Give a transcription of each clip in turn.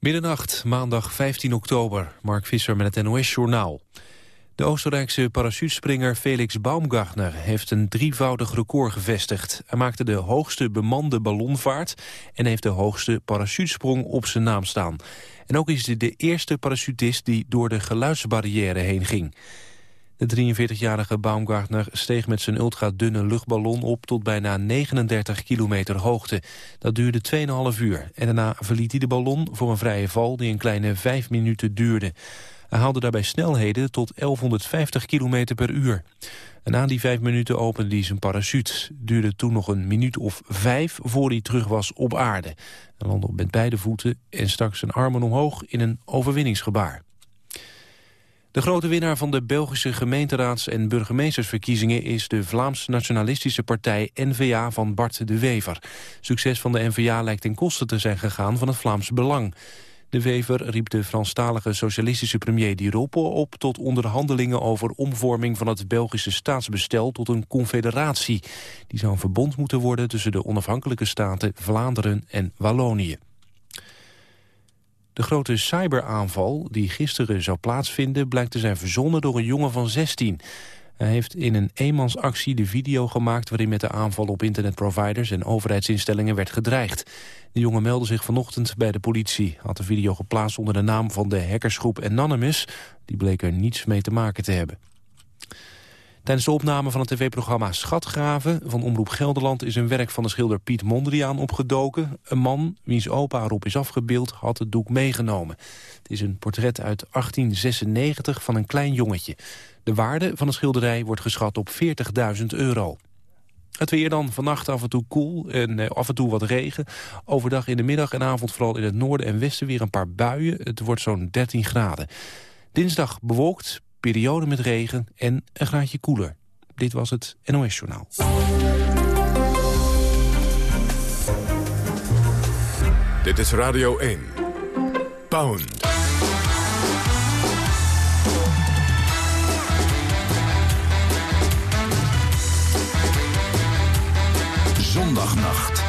Middernacht, maandag 15 oktober. Mark Visser met het NOS-journaal. De Oostenrijkse parachutespringer Felix Baumgartner heeft een drievoudig record gevestigd. Hij maakte de hoogste bemande ballonvaart en heeft de hoogste parachutesprong op zijn naam staan. En ook is hij de eerste parachutist die door de geluidsbarrière heen ging. De 43-jarige Baumgartner steeg met zijn ultra-dunne luchtballon op tot bijna 39 kilometer hoogte. Dat duurde 2,5 uur en daarna verliet hij de ballon voor een vrije val die een kleine 5 minuten duurde. Hij haalde daarbij snelheden tot 1150 km per uur. En na die vijf minuten opende hij zijn parachute. duurde toen nog een minuut of vijf voor hij terug was op aarde. Hij landde met beide voeten en stak zijn armen omhoog in een overwinningsgebaar. De grote winnaar van de Belgische gemeenteraads- en burgemeestersverkiezingen is de Vlaams-nationalistische partij N-VA van Bart de Wever. Succes van de N-VA lijkt ten koste te zijn gegaan van het Vlaams Belang. De Wever riep de Franstalige socialistische premier Di Rupo op... tot onderhandelingen over omvorming van het Belgische staatsbestel... tot een confederatie. Die zou een verbond moeten worden tussen de onafhankelijke staten Vlaanderen en Wallonië. De grote cyberaanval die gisteren zou plaatsvinden... blijkt te zijn verzonnen door een jongen van 16. Hij heeft in een eenmansactie de video gemaakt... waarin met de aanval op internetproviders en overheidsinstellingen werd gedreigd. De jongen meldde zich vanochtend bij de politie. Had de video geplaatst onder de naam van de hackersgroep Anonymous. Die bleek er niets mee te maken te hebben. Tijdens de opname van het tv-programma Schatgraven van Omroep Gelderland... is een werk van de schilder Piet Mondriaan opgedoken. Een man, wiens opa erop is afgebeeld, had het doek meegenomen. Het is een portret uit 1896 van een klein jongetje. De waarde van de schilderij wordt geschat op 40.000 euro. Het weer dan vannacht af en toe koel en eh, af en toe wat regen. Overdag in de middag en avond vooral in het noorden en westen weer een paar buien. Het wordt zo'n 13 graden. Dinsdag bewolkt, periode met regen en een graadje koeler. Dit was het NOS Journaal. Dit is Radio 1. Pound. Zondagnacht.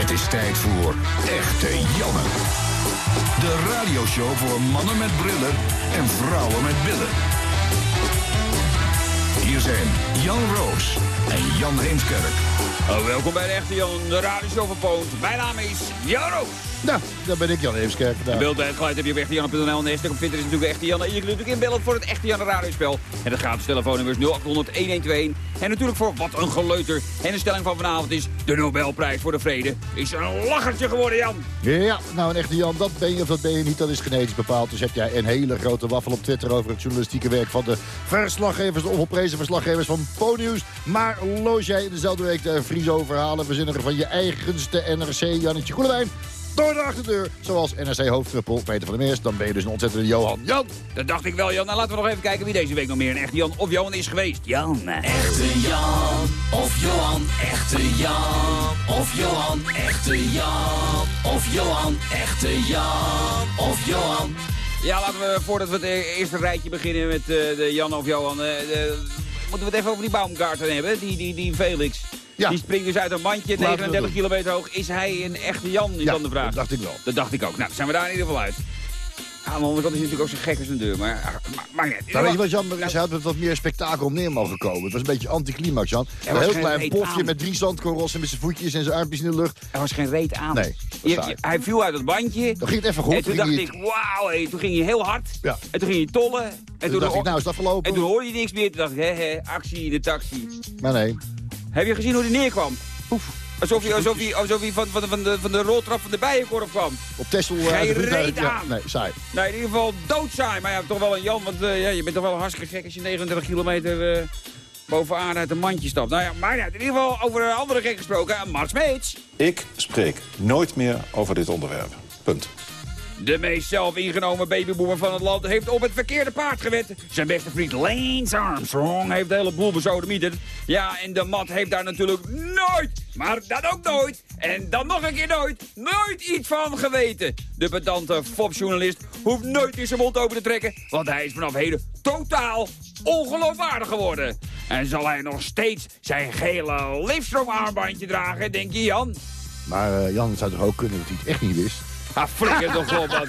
Het is tijd voor Echte Janne. De radioshow voor mannen met brillen en vrouwen met billen. Hier zijn Jan Roos en Jan Heemskerk. Oh, welkom bij de Echte Jan, de radioshow van Poont. Mijn naam is Jan Roos. Nou, daar ben ik Jan Heemskerk De vandaag. beeld en het geluid heb je op echtejan.nl. En de hashtag op Twitter is natuurlijk Echte Jan. En je kunt natuurlijk inbellen voor het Echte Jan radiospel. En dat gratis telefoonnummer is 0800-1121. En natuurlijk voor wat een geleuter. En de stelling van vanavond is... de Nobelprijs voor de Vrede is een lachertje geworden, Jan. Ja, nou een echte Jan, dat ben je of dat ben je niet, dat is genetisch bepaald. Dus heb jij een hele grote waffel op Twitter over het journalistieke werk van de verslaggevers, de onvolprezen verslaggevers van Po-nieuws. Maar loos jij in dezelfde week de Friso-verhalen verzinniger van je eigenste NRC, Jannetje Koelewijn, door de achterdeur, zoals NRC-hoofdtruppel Peter van der Meers, dan ben je dus een ontzettende Johan. Jan! Dat dacht ik wel, Jan. Nou, laten we nog even kijken wie deze week nog meer een Echte Jan of Johan is geweest. Jan. Echte Jan of Johan, echte Jan of Johan, echte Jan of Johan, echte Jan of Johan. Ja, laten we voordat we het e- eerste rijtje beginnen met eh, de Jan of Johan... eh, moeten we het even over die Baumgarten hebben, die, die, die Felix. Ja. Die springt dus uit een mandje, Laten we 39 doen. kilometer hoog. Is hij een echte Jan, is Ja, dan de vraag. dat dacht ik wel. Dat dacht ik ook. Nou, zijn we daar in ieder geval uit. Aan de andere kant is hij natuurlijk ook zo gek als een deur, maar... ah, Maar, maar net. Nou, weet je wat jammer is? Hij had wat meer spektakel neer mogen komen. Het was een beetje anticlimax, Jan. Een heel klein pofje met drie zandkorrels en met zijn voetjes en zijn armpjes in de lucht. Er was geen reet aan. Nee, Je- saai. je- hij viel uit het bandje. Dan ging het even goed. en toen dacht ik, wauw, toen ging hij heel hard. Ja. En toen ging hij tollen. En Toen toen, dacht ik, nou is het afgelopen. en toen hoorde je niks meer. Toen dacht ik, hé, hé, actie in de taxi. Maar nee. Heb je gezien hoe hij neerkwam? Alsof hij, alsof hij, alsof hij van, van, van, de, van de roltrap van de bijenkorf kwam. Op Texel... eh, Geen reet ja, aan. Nee, saai. Nou, in ieder geval doodzaai. Maar ja, toch wel een Jan, want eh, ja, je bent toch wel hartstikke gek als je 39 kilometer eh, bovenaan uit een mandje stapt. Nou ja, maar ja, in ieder geval over een andere gek gesproken. Mart Smeets. Ik spreek nooit meer over dit onderwerp. Punt. De meest zelfingenomen babyboomer van het land heeft op het verkeerde paard gewet. Zijn beste vriend Lance Armstrong heeft de hele boel bezodemieterd. Ja, en de mat heeft daar natuurlijk nooit, maar dat ook nooit, en dan nog een keer nooit, nooit iets van geweten. De pedante fopjournalist hoeft nooit meer zijn mond open te trekken, want hij is vanaf heden totaal ongeloofwaardig geworden. En zal hij nog steeds zijn gele Livestrong armbandje dragen, denk je Jan? Maar eh, Jan, zou toch ook kunnen dat hij het echt niet wist? Ah, flikker toch op, man.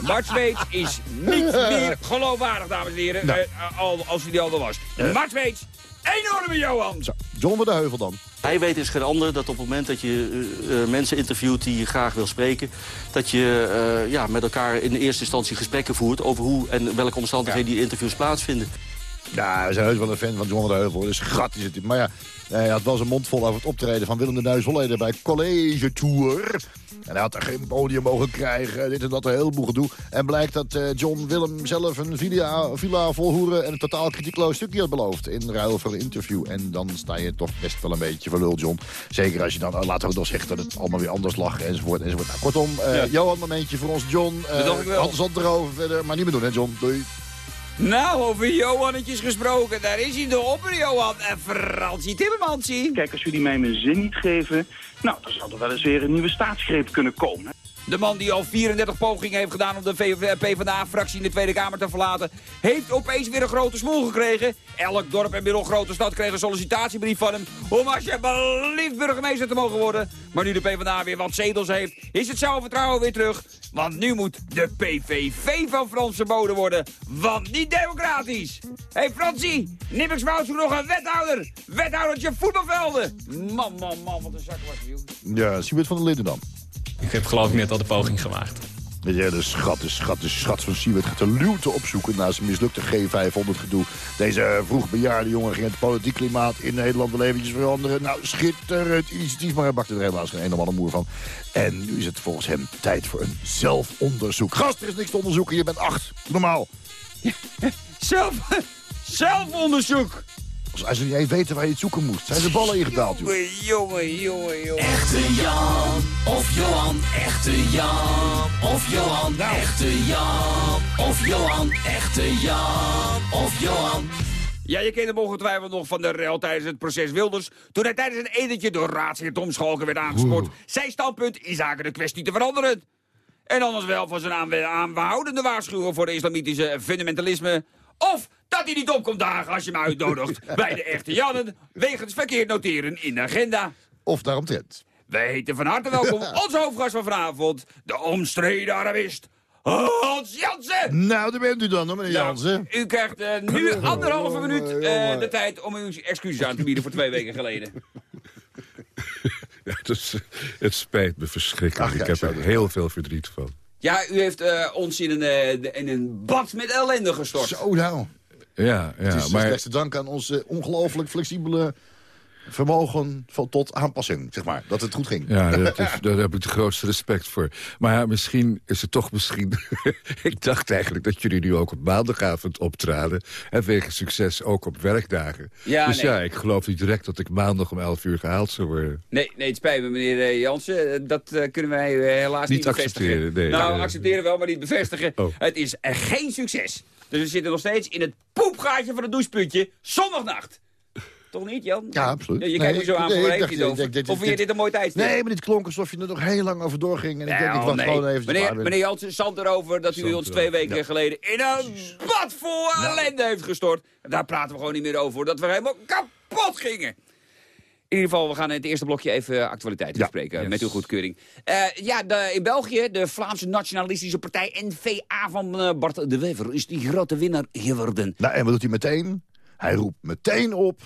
Mart Smeets is niet meer geloofwaardig, dames en heren. Nou. eh, al, als hij die al wel was. Mart Smeets, enorme Johan. Zo, John van de Heuvel dan. Hij weet is geen ander dat op het moment dat je eh, eh, mensen interviewt die je graag wil spreken... dat je eh, ja, met elkaar in de eerste instantie gesprekken voert... over hoe en welke omstandigheden die interviews plaatsvinden. Ja, we zijn heus wel een fan van John de Heuvel. Dus gat is het. Maar ja, hij had wel zijn mond vol over het optreden van Willem de Nuis Holleder bij College Tour. En hij had er geen podium mogen krijgen. Dit en dat, een heleboel gedoe. En blijkt dat eh, John Willem zelf een villa, villa vol hoeren... en een totaal kritiekloos stukje had beloofd in ruil voor een interview. En dan sta je toch best wel een beetje verlul, John. Zeker als je dan uh, later ook nog zegt dat het allemaal weer anders lag, enzovoort, enzovoort. Nou, kortom, eh, Johan, momentje voor ons, John. Uh, Bedankt wel. Hans erover verder, maar niet meer doen, hè, John. Doei. Nou, over Johannetjes gesproken. Daar is hij de opper, Johan. En Fransie Timmermansie. Kijk, als jullie mij mijn zin niet geven... nou, dan zal er wel eens weer een nieuwe staatsgreep kunnen komen. De man die al 34 pogingen heeft gedaan om de PvdA-fractie in de Tweede Kamer te verlaten... heeft opeens weer een grote smoel gekregen. Elk dorp en middelgrote stad kreeg een sollicitatiebrief van hem... om alsjeblieft burgemeester te mogen worden. Maar nu de PvdA weer wat zetels heeft, is het zelfvertrouwen weer terug. Want nu moet de PVV van Frans verboden worden. Want niet democratisch. Hé hey Fransie, Nimmix Wout zoekt nog een wethouder. Wethoudertje voetbalvelden. Man, man, man, wat een zak was het, joh. Ja, Siebert van der Linden dan. Ik heb geloof ik net al de poging gemaakt. De schat, de schat, de schat van Siewert gaat de luwte opzoeken... na zijn mislukte G500 gedoe. Deze vroeg bejaarde jongen ging het politiek klimaat in Nederland wel eventjes veranderen. Nou, schitterend initiatief, maar hij bakte er helaas geen een moer van. En nu is het volgens hem tijd voor een zelfonderzoek. Gast, er is niks te onderzoeken, je bent acht. Normaal. Zelf, zelfonderzoek. Als hij ze niet eens weten waar je het zoeken moest. Zijn de ballen ingedaald, joh. Jongen, jongen, jongen, jongen. Echte Jan of Johan, echte Jan of Johan, echte Jan of Johan, echte Jan of Johan. Ja, je kent hem ongetwijfeld nog van de rel tijdens het proces Wilders... toen hij tijdens een etentje door raadsheer Tom Schalken werd aangespoord... zijn standpunt in zaken de kwestie te veranderen. En anders wel van zijn aanhoudende waarschuwen voor de islamitische fundamentalisme... of dat hij niet op komt dagen als je hem uitnodigt bij de echte Jannen... wegens verkeerd noteren in de agenda. Of daaromtrent. Wij heten van harte welkom onze hoofdgast van vanavond... de omstreden Arabist Hans Jansen! Nou, daar bent u dan, hoor, meneer Jansen. U krijgt eh, nu anderhalve minuut eh, de tijd om uw excuses aan te bieden voor twee weken geleden. Ja, het, is- het spijt me verschrikkelijk. Ach ja, ik heb er heel veel verdriet van. Ja, u heeft eh, ons in een, eh, in een bad met ellende gestort. Zo nou. Ja, Het is maar slechts te danken aan onze ongelooflijk flexibele vermogen van, tot aanpassing, zeg maar. Dat het goed ging. ja, dat is, daar heb ik de grootste respect voor. Maar ja, misschien is het toch misschien... ik dacht eigenlijk dat jullie nu ook op maandagavond optraden. En wegen succes ook op werkdagen. Ja, dus nee. ja, ik geloof niet direct dat ik maandag om 11 uur gehaald zou worden. Nee, nee, het spijt me, meneer eh, Jansen. Eh, Dat eh, kunnen wij helaas niet, Niet bevestigen. accepteren, nee. nou, Nee. accepteren wel, maar niet bevestigen. Oh. Het is geen succes. Dus we zitten nog steeds in het poepgaatje van het doucheputje zondagnacht. Toch niet, Jan? Ja, absoluut. Ja, je kijkt me zo aan, nee, voor ik dacht, ik dit- Of vind je dit een mooi tijdstip? Nee, maar dit klonk alsof je er nog heel lang over doorging. En ik denk, ik Nou, wacht nee. gewoon even. Meneer, meneer Jansen, zand erover dat u ons twee weken geleden in een bad vol ellende heeft gestort. Daar praten we gewoon niet meer over, dat we helemaal kapot gingen. In ieder geval, we gaan in het eerste blokje even actualiteit Ja. bespreken, Yes. met uw goedkeuring. Eh, ja, de, in België, de Vlaamse nationalistische partij N-VA van eh, Bart de Wever is die grote winnaar geworden. Nou, en wat doet hij meteen? Hij roept meteen op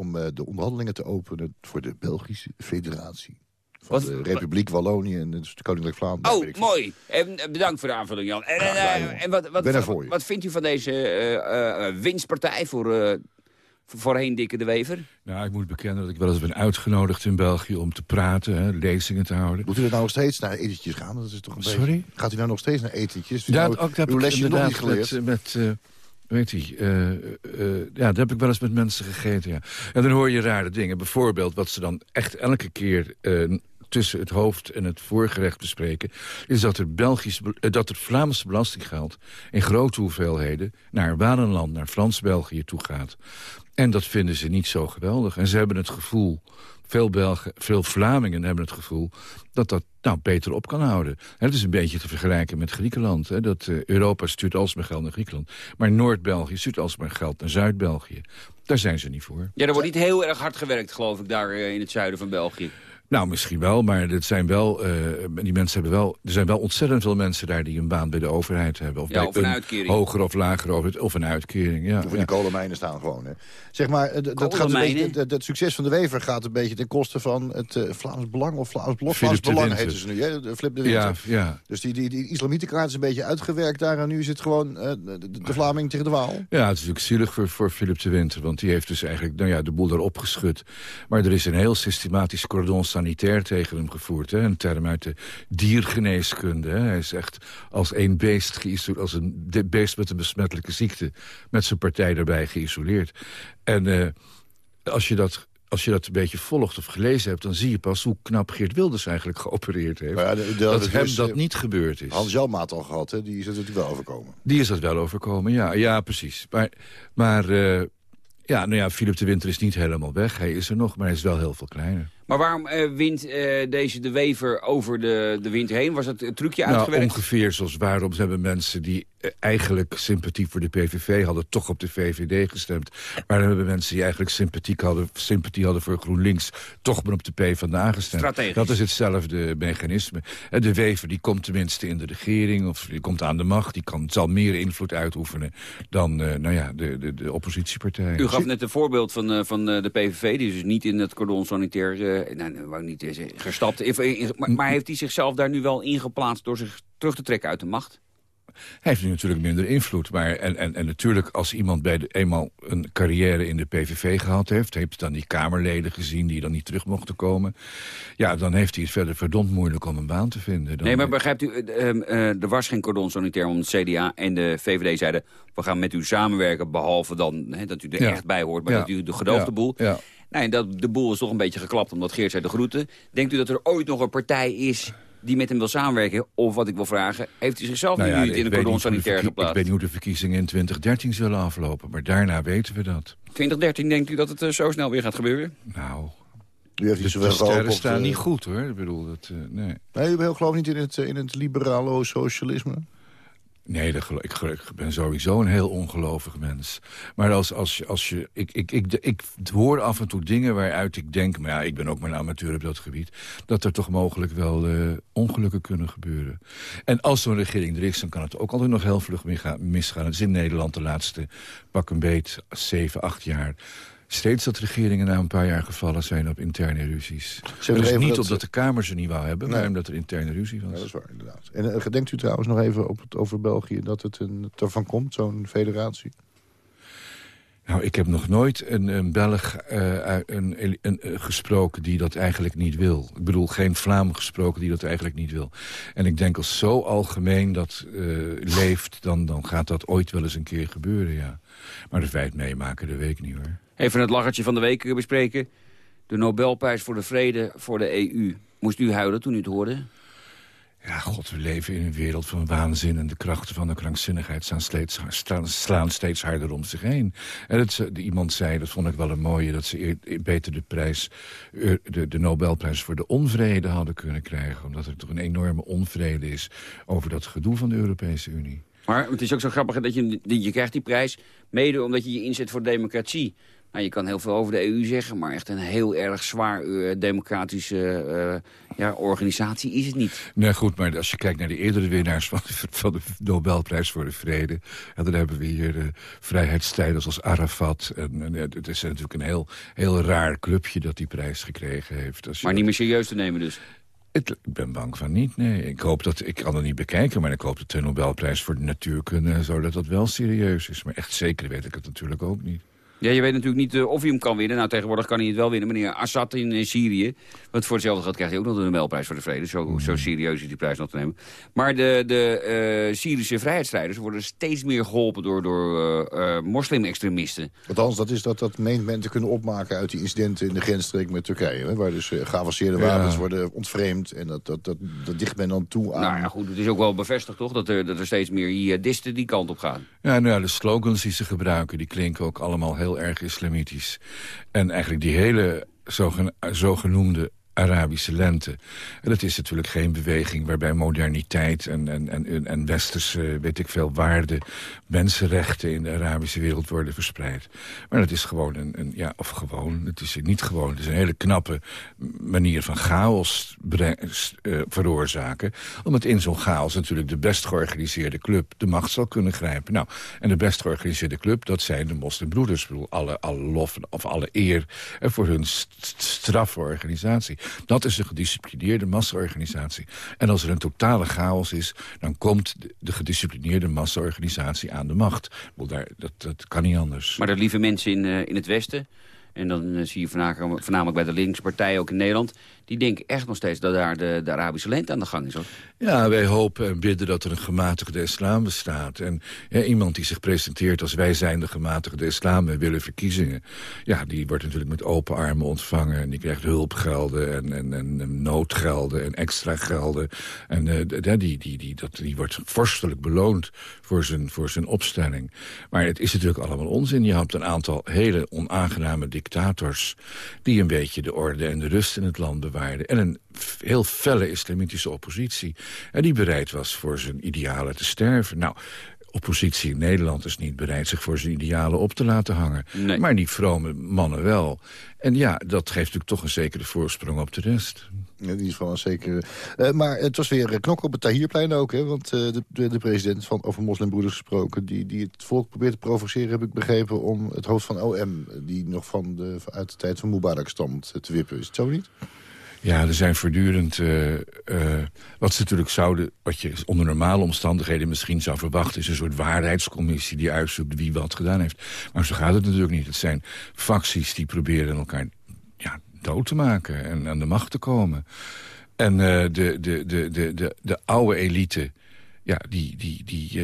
om eh, de onderhandelingen te openen voor de Belgische Federatie. Van Wat- de Republiek Wallonië en het Koninkrijk Vlaanderen. Oh, mooi. En, eh, bedankt voor de aanvulling, Jan. En, eh, en wat, wat, ben er voor je. wat vindt u van deze eh, eh, eh, winstpartij voor, eh, voor- voorheen Dikke de Wever? Nou, ik moet bekennen dat ik wel eens ben uitgenodigd in België... om te praten, hè, lezingen te houden. Doet u er nou nog steeds naar etentjes gaan? Dat is toch een Sorry? beetje... Gaat u nou nog steeds naar etentjes? Ja, nou, ook dat heb uw ik lesje nog niet inderdaad geleerd? met, met eh, weet je, eh, eh, ja, dat heb ik wel eens met mensen gegeten, ja. En dan hoor je rare dingen. Bijvoorbeeld wat ze dan echt elke keer eh, tussen het hoofd en het voorgerecht bespreken... is dat er, Belgisch, be- eh, dat er Vlaamse belastinggeld in grote hoeveelheden... naar Walenland, naar Frans-België toe gaat. En dat vinden ze niet zo geweldig. En ze hebben het gevoel veel, Belgen, veel Vlamingen hebben het gevoel dat dat nou beter op kan houden. Het is een beetje te vergelijken met Griekenland. Hè, dat eh, Europa stuurt alsmaar geld naar Griekenland. Maar Noord-België stuurt alsmaar geld naar Zuid-België. Daar zijn ze niet voor. Ja, er wordt niet heel erg hard gewerkt, geloof ik, daar eh, in het zuiden van België. Nou, misschien wel, maar het zijn wel, uh, die mensen hebben wel, er zijn wel ontzettend veel mensen daar die een baan bij de overheid hebben. Of, Ja, bij of een uitkering. Hoger of lager overheid, of een uitkering. Ja, Of in ja. die kolenmijnen staan gewoon. Hè. Zeg maar, eh, dat gaat beetje, dat, dat succes van de Wever gaat een beetje ten koste van het eh, Vlaams Belang of Vlaams Blok. Vlaams de Belang Winter. heten ze nu, hè? de Flip de Ja, Winter. ja. Dus die, die, die islamietenkaart is een beetje uitgewerkt daar. En nu is het gewoon eh, de, de Vlaming tegen de Waal. Ja, het is natuurlijk zielig voor, voor Philip de Winter. Want die heeft dus eigenlijk nou ja, de boel erop geschud. Maar er is een heel systematisch cordon sanitair tegen hem gevoerd. Hè? Een term uit de diergeneeskunde. Hè? Hij is echt als een beest geïsoleerd. Als een beest met een besmettelijke ziekte. Met zijn partij daarbij geïsoleerd. En eh, als je dat... Als je dat een beetje volgt of gelezen hebt... dan zie je pas hoe knap Geert Wilders eigenlijk geopereerd heeft. Maar ja, de- de- dat de- hem dus, dat eh, niet gebeurd is. Hans Jalmaat al gehad, hè? die is het natuurlijk wel overkomen. Die is dat wel overkomen, ja, ja precies. Maar, maar eh, ja, nou ja, Philip de Winter is niet helemaal weg. Hij is er nog, maar hij is wel heel veel kleiner. Maar waarom eh, wint eh, deze de Wever over de, de wind heen? Was dat een trucje Nou, uitgewerkt? ongeveer zoals waarom hebben mensen die eh, eigenlijk sympathie voor de PVV hadden... toch op de VVD gestemd. Waarom hebben mensen die eigenlijk sympathiek hadden, sympathie hadden voor GroenLinks... toch maar op de PvdA gestemd. Strategisch. Dat is hetzelfde mechanisme. En de Wever die komt tenminste in de regering of die komt aan de macht. Die kan, zal meer invloed uitoefenen dan eh, nou ja, de, de, de oppositiepartijen. U gaf net een voorbeeld van, eh, van eh, de PVV, die dus niet in het cordon sanitair eh, nou, nou, wou ik niet eh, zeggen, gestapt. In- maar, maar heeft hij zichzelf daar nu wel ingeplaatst door zich terug te trekken uit de macht? Hij heeft nu natuurlijk minder invloed. Maar, en, en, en natuurlijk, als iemand bij de, eenmaal een carrière in de PVV gehad heeft... heeft dan die Kamerleden gezien die dan niet terug mochten komen... ja, dan heeft hij het verder verdomd moeilijk om een baan te vinden. Dan, Nee, maar begrijpt u, eh, ehm, eh, er was geen cordon sanitair, want het CDA en de VVD zeiden... we gaan met u samenwerken, behalve dan dat u er Ja. echt bij hoort... maar Ja. dat u de gedoogde Ja. boel... Ja. Nee, dat, de boel is toch een beetje geklapt omdat Geert zei de groeten. Denkt u dat er ooit nog een partij is die met hem wil samenwerken? Of wat ik wil vragen, heeft hij zichzelf Nou nu ja, niet ik in een weet cordon de sanitair geplaatst? Ik weet niet hoe de verkiezingen in 2013 zullen aflopen. Maar daarna weten we dat. 2013 denkt u dat het eh, zo snel weer gaat gebeuren? Nou, U heeft de, niet de zoveel sterren gehoopt op staan de- niet goed, hoor. Ik bedoel, dat, eh, nee. Nee, u gelooft niet in het, eh, in het liberale socialisme? Nee, ik, ik ben sowieso een heel ongelovig mens. Maar als, als, je- als je... Ik, ik, ik, ik hoor af en toe dingen waaruit ik denk... maar ja, ik ben ook maar een amateur op dat gebied... dat er toch mogelijk wel eh, ongelukken kunnen gebeuren. En als zo'n regering er is, dan kan het ook altijd nog heel vlug misgaan. Het is in Nederland de laatste pak een beet, zeven, acht jaar... Steeds dat regeringen na een paar jaar gevallen zijn op interne ruzies. Dus niet dat- omdat de Kamer ze niet wou hebben, Nee. maar omdat er interne ruzie was. Ja, dat is waar, inderdaad. En uh, gedenkt u trouwens nog even op het, over België dat het, een, ervan komt, zo'n federatie? Nou, ik heb nog nooit een, een Belg uh, een, een, uh, gesproken die dat eigenlijk niet wil. Ik bedoel, geen Vlaam gesproken die dat eigenlijk niet wil. En ik denk als zo algemeen dat uh, leeft, dan, dan gaat dat ooit wel eens een keer gebeuren, ja. Maar wij het meemaken, dat weet ik niet, hoor. Even het lachertje van de week bespreken. De Nobelprijs voor de Vrede voor de EU. Moest u huilen toen u het hoorde? Ja, god, we leven in een wereld van waanzin... en de krachten van de krankzinnigheid staan steeds, staan, slaan steeds harder om zich heen. En het, iemand zei, dat vond ik wel een mooie... dat ze eer, beter de, prijs, de, de Nobelprijs voor de onvrede hadden kunnen krijgen. Omdat er toch een enorme onvrede is... over dat gedoe van de Europese Unie. Maar het is ook zo grappig dat je, je krijgt die prijs... mede omdat je je inzet voor democratie... Nou, je kan heel veel over de EU zeggen, maar echt een heel erg zwaar uh, democratische uh, ja, organisatie is het niet. Nee, goed, maar als je kijkt naar de eerdere winnaars van de, van de Nobelprijs voor de Vrede... Ja, dan hebben we hier uh, vrijheidsstrijders als Arafat. En, en, het is natuurlijk een heel, heel raar clubje dat die prijs gekregen heeft. Als maar niet meer serieus te nemen dus? Ik ben bang van niet, nee. Ik hoop dat, ik kan het niet bekijken, maar ik hoop dat de Nobelprijs voor de natuurkunde... zo dat dat wel serieus is. Maar echt zeker weet ik het natuurlijk ook niet. Ja, je weet natuurlijk niet uh, of hij hem kan winnen. Nou, tegenwoordig kan hij het wel winnen. Meneer Assad in uh, Syrië. Want voor hetzelfde geld krijgt hij ook nog de Nobelprijs voor de Vrede. Zo, mm. zo serieus is die prijs nog te nemen. Maar de, de uh, Syrische vrijheidsstrijders worden steeds meer geholpen door, door moslim-extremisten. Althans, dat is dat, dat meent men te kunnen opmaken uit die incidenten in de grensstreek met Turkije. Hè, waar dus geavanceerde ja. wapens worden ontvreemd. En dat, dat, dat, dat dicht men dan toe aan... Nou ja, goed, het is ook wel bevestigd toch dat er, dat er steeds meer jihadisten die kant op gaan. Ja, nou ja, de slogans die ze gebruiken, die klinken ook allemaal heel erg islamitisch. En eigenlijk die hele zogen, zogenoemde Arabische lente. En dat is natuurlijk geen beweging waarbij moderniteit en, en, en, en westerse, weet ik veel, waarden, mensenrechten in de Arabische wereld worden verspreid. Maar dat is gewoon een, een ja, of gewoon, het is niet gewoon, het is een hele knappe manier van chaos uh, veroorzaken. Omdat in zo'n chaos natuurlijk de best georganiseerde club de macht zal kunnen grijpen. Nou, en de best georganiseerde club, dat zijn de moslimbroeders. Ik bedoel, alle, alle lof of alle eer en voor hun straffe organisatie. Dat is een gedisciplineerde massaorganisatie. En als er een totale chaos is, dan komt de gedisciplineerde massaorganisatie aan de macht. Dat, dat kan niet anders. Maar de lieve mensen in, uh, in het Westen... En dan uh, zie je voornamelijk bij de linkse partijen, ook in Nederland... die denken echt nog steeds dat daar de, de Arabische lente aan de gang is. Hoor. Ja, wij hopen en bidden dat er een gematigde islam bestaat. En iemand die zich presenteert als wij zijn de gematigde islam... en willen verkiezingen, ja, die wordt natuurlijk met open armen ontvangen... en die krijgt hulpgelden en, en, en, noodgelden en extra gelden. En uh, die, die, die, dat, die wordt vorstelijk beloond voor zijn, voor zijn opstelling. Maar het is natuurlijk allemaal onzin. Je hebt een aantal hele onaangename dictators... die een beetje de orde en de rust in het land bewaarden. En een heel felle islamitische oppositie. En die bereid was voor zijn idealen te sterven. Nou, oppositie in Nederland is niet bereid zich voor zijn idealen op te laten hangen. Maar die vrome mannen wel. En ja, dat geeft natuurlijk toch een zekere voorsprong op de rest. Is wel een zekere... Uh, maar het was weer knok op het Tahirplein ook, hè? Want de, de, president van over moslimbroeders gesproken... Die, die het volk probeert te provoceren, heb ik begrepen... om het hoofd van OM, die nog van de, uit de tijd van Mubarak stamt, te wippen. Is het zo niet? Ja, er zijn voortdurend... Wat ze natuurlijk zouden... wat je onder normale omstandigheden misschien zou verwachten... is een soort waarheidscommissie die uitzoekt wie wat gedaan heeft. Maar zo gaat het natuurlijk niet. Het zijn facties die proberen elkaar dood te maken en aan de macht te komen. En uh, de, de, de, de, de, de oude elite... Ja, die, die, die,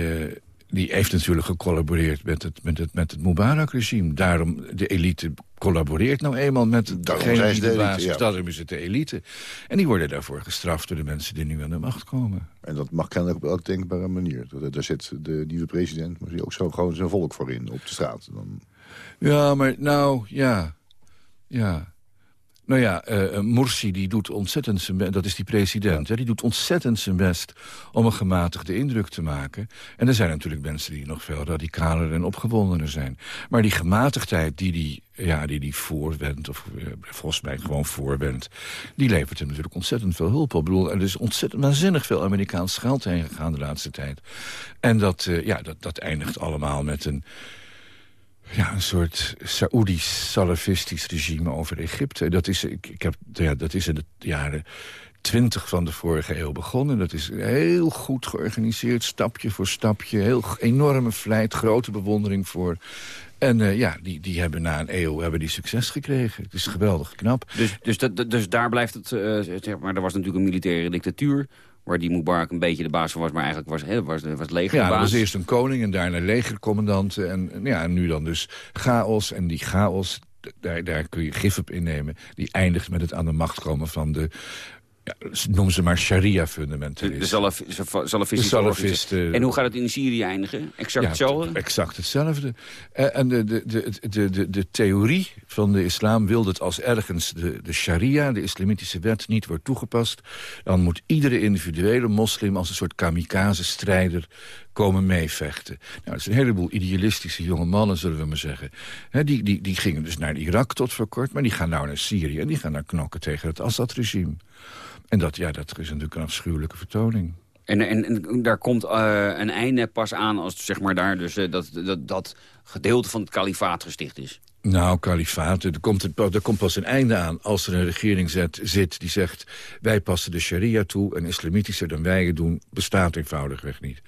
die heeft natuurlijk gecollaboreerd met het, met het, met het Mubarak-regime. Daarom, de elite collaboreert nou eenmaal met die de. Daarom is het de elite. En die worden daarvoor gestraft door de mensen die nu aan de macht komen. En dat mag kennelijk op elke denkbare manier. Daar zit de nieuwe president, maar die ook zo gewoon zijn volk voor in op de straat. Dan... Ja, maar nou, ja. Ja. Nou ja, uh, Morsi die doet ontzettend zijn best, dat is die president, hè, die doet ontzettend zijn best om een gematigde indruk te maken. En er zijn natuurlijk mensen die nog veel radicaler en opgewondener zijn. Maar die gematigdheid die die, ja, die, die voorwendt, of uh, volgens mij gewoon voorwendt, die levert hem natuurlijk ontzettend veel hulp op. Ik bedoel, er is ontzettend waanzinnig veel Amerikaans geld heen gegaan de laatste tijd. En dat, ja, dat, dat eindigt allemaal met een ja, een soort Saoedisch salafistisch regime over Egypte. Dat is, ik, ik heb, ja, dat is in de jaren twintig van de vorige eeuw begonnen. Dat is heel goed georganiseerd, stapje voor stapje. Heel enorme vlijt, grote bewondering voor. En uh, ja, die, die hebben na een eeuw hebben die succes gekregen. Het is geweldig knap. Dus, dus, dus daar blijft het, uh, zeg maar, er was natuurlijk een militaire dictatuur waar die Mubarak een beetje de baas van was, maar eigenlijk was, he, was, was leger Ja, was eerst een koning en daarna legercommandant. En, ja, en nu dan dus chaos. En die chaos, daar, daar kun je gif op innemen. Die eindigt met het aan de macht komen van de ja, noem ze maar sharia-fundamentalisten. De, salafistische En hoe gaat het in Syrië eindigen? Exact hetzelfde? Exact hetzelfde. Eh, en de, de, de, de, de, theorie van de islam wil dat als ergens de, de sharia, de islamitische wet, niet wordt toegepast... dan moet iedere individuele moslim als een soort kamikaze-strijder komen meevechten. Nou, dat is een heleboel idealistische jonge mannen, zullen we maar zeggen. die, die, die gingen dus naar Irak tot voor kort, maar die gaan nou naar Syrië... en die gaan naar knokken tegen het Assad-regime. En dat, ja, dat is natuurlijk een afschuwelijke vertoning. En, en, daar komt uh, een einde pas aan als zeg maar, daar dus, uh, dat, dat, dat gedeelte van het kalifaat gesticht is. Nou, kalifaat, er komt, komt pas een einde aan als er een regering zet, zit die zegt... wij passen de sharia toe en islamitischer dan wij het doen... bestaat eenvoudigweg niet.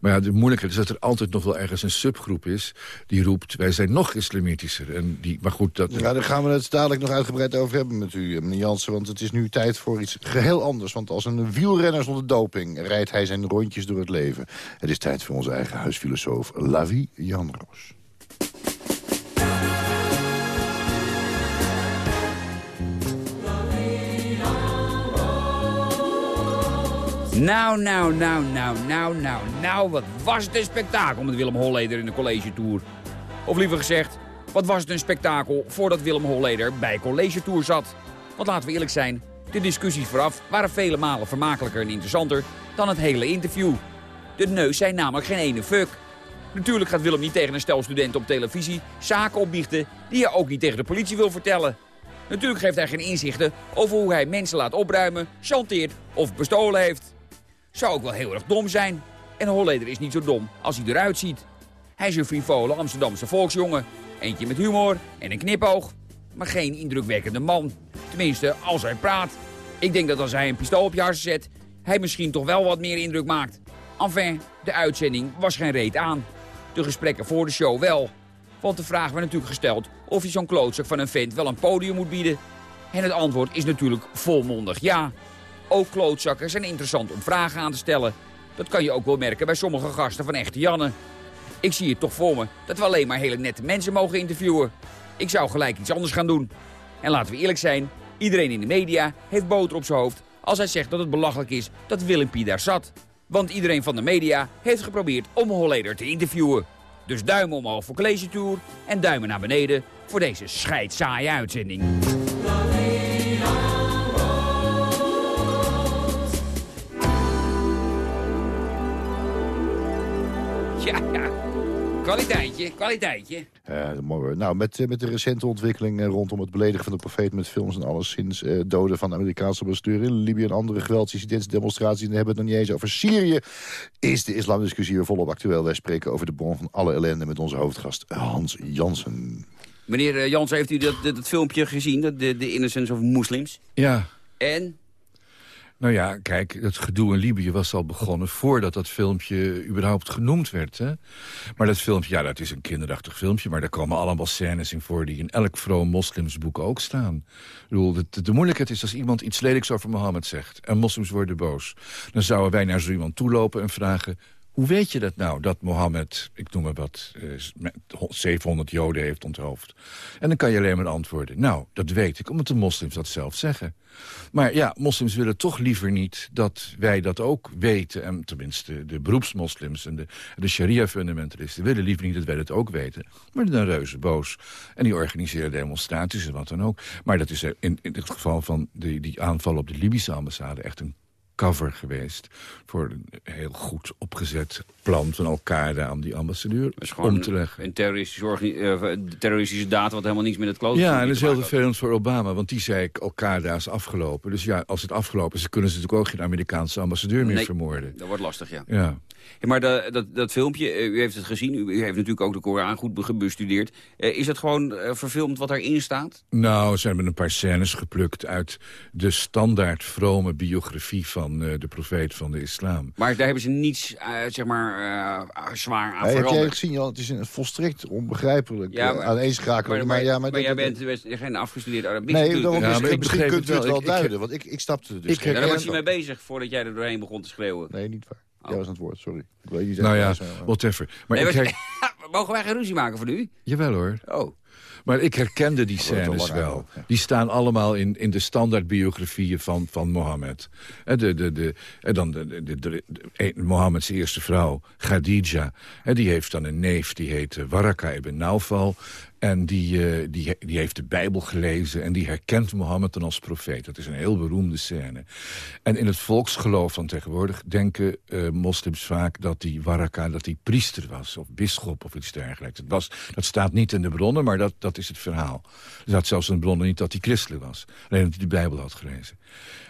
Maar ja, de moeilijkheid is dat er altijd nog wel ergens een subgroep is... die roept, wij zijn nog islamitischer. En die, maar goed, dat... Ja, daar gaan we het dadelijk nog uitgebreid over hebben met u, meneer Jansen... want het is nu tijd voor iets geheel anders. Want als een wielrenner zonder doping rijdt hij zijn rondjes door het leven. Het is tijd voor onze eigen huisfilosoof Lavi Jan Nou, nou, nou, nou, nou, nou, nou, wat was het een spektakel met Willem Holleder in de College Tour. Of liever gezegd, wat was het een spektakel voordat Willem Holleder bij College Tour zat. Want laten we eerlijk zijn, De discussies vooraf waren vele malen vermakelijker en interessanter dan het hele interview. De neus zijn namelijk geen ene fuck. Natuurlijk gaat Willem niet tegen een stel studenten op televisie zaken opbiechten die hij ook niet tegen de politie wil vertellen. Natuurlijk geeft hij geen inzichten over hoe hij mensen laat opruimen, chanteert of bestolen heeft. Zou ook wel heel erg dom zijn. En Holleder is niet zo dom als hij eruit ziet. Hij is een frivole Amsterdamse volksjongen. Eentje met humor en een knipoog. Maar geen indrukwekkende man. Tenminste, als hij praat. Ik denk dat als hij een pistool op je hart zet... hij misschien toch wel wat meer indruk maakt. Enfin, de uitzending was geen reet aan. De gesprekken voor de show wel. Want de vraag werd natuurlijk gesteld of je zo'n klootzak van een vent wel een podium moet bieden. En het antwoord is natuurlijk volmondig ja. Ook klootzakken zijn interessant om vragen aan te stellen. Dat kan je ook wel merken bij sommige gasten van Echte Janne. Ik zie het toch voor me dat we alleen maar hele nette mensen mogen interviewen. Ik zou gelijk iets anders gaan doen. En laten we eerlijk zijn, iedereen in de media heeft boter op zijn hoofd... als hij zegt dat het belachelijk is dat Willem Pie daar zat. Want iedereen van de media heeft geprobeerd om Holleder te interviewen. Dus duimen omhoog voor College Tour en duimen naar beneden voor deze scheidsaaie uitzending. Kwaliteitje, kwaliteitje. Ja, dat mooi hoor. Nou, met, eh, met de recente ontwikkeling eh, rondom het beledigen van de profeet met films en alles sinds eh, doden van de Amerikaanse ambassadeur in Libië en andere geweldsincidenten, en we hebben het nog niet eens over Syrië, is de islamdiscussie weer volop actueel. Wij spreken over de bron van alle ellende met onze hoofdgast Hans Jansen. Meneer Jans, heeft u dat, dat, dat filmpje gezien, de, de Innocence of Muslims? Ja, En? Nou ja, kijk, het gedoe in Libië was al begonnen... voordat dat filmpje überhaupt genoemd werd. Hè? Maar dat filmpje, ja, dat is een kinderachtig filmpje... maar daar komen allemaal scènes in voor... die in elk vroom moslimsboek ook staan. Ik bedoel, de, de moeilijkheid is als iemand iets lelijks over Mohammed zegt... en moslims worden boos. Dan zouden wij naar zo iemand toelopen en vragen... Hoe weet je dat nou, dat Mohammed, ik noem maar wat, eh, met 700 joden heeft onthoofd? En dan kan je alleen maar antwoorden, nou, dat weet ik, omdat de moslims dat zelf zeggen. Maar ja, moslims willen toch liever niet dat wij dat ook weten. En tenminste, de beroepsmoslims en de, de sharia-fundamentalisten... willen liever niet dat wij dat ook weten. Maar die zijn reuze boos. En die organiseren demonstraties en wat dan ook. Maar dat is in, in het geval van die, die aanval op de Libische ambassade... echt een cover geweest voor een heel goed opgezet plan van Al-Qaeda aan die ambassadeur Dat om te leggen. Een terroristische, eh, terroristische daad wat helemaal niets met het klooster Ja, en dat is heel vervelend voor Obama, want die zei Al-Qaeda is afgelopen. Dus ja, als het afgelopen is, kunnen ze natuurlijk ook geen Amerikaanse ambassadeur meer Nee. vermoorden. Dat wordt lastig, ja. Ja. Ja, maar dat, dat, dat filmpje, eh, u heeft het gezien, u, heeft natuurlijk ook de Koran goed be- bestudeerd. Is het gewoon verfilmd wat daarin staat? Nou, ze hebben een paar scènes geplukt uit de standaard vrome biografie van eh, de profeet van de islam. Maar daar hebben ze niets, eh, zeg maar, eh, zwaar aan Hey, heb jij veranderd. gezien, Jan? Het is een volstrekt onbegrijpelijk Ja, maar- aaneenschakeling. Maar, ja, maar, maar jij dat- bent geen afgestudeerd Arabisch Nee, daarom Ja, is- maar ik misschien kunt u het wel. wel Ik- ik- duiden, want ik, ik snapte er dus Ik daar was je mee bezig voordat jij er doorheen begon te schreeuwen. Nee, niet waar. Oh. Jij was aan het woord, sorry. Ik wil niet Nou ja, whatever. Maar Nee, ik Mogen wij geen ruzie maken voor nu? Jawel hoor. Oh. Maar ik herkende die scènes wel. Die staan allemaal in, in de standaardbiografieën van, van Mohammed. En, de, de, de, en dan de, de, de, de- de- Mohammeds eerste vrouw, Khadija. En die heeft dan een neef, die heet eh, Waraka ibn Naufal. En die, eh, die, die heeft de Bijbel gelezen en die herkent Mohammed dan als profeet. Dat is een heel beroemde scène. En in het volksgeloof van tegenwoordig denken eh, moslims vaak dat die Waraka dat die priester was. Of bisschop of iets dergelijks. Dat, was, dat staat niet in de bronnen, maar dat, dat is het verhaal. Er staat zelfs in de bronnen niet dat hij christelijk was. Alleen dat hij de Bijbel had gelezen.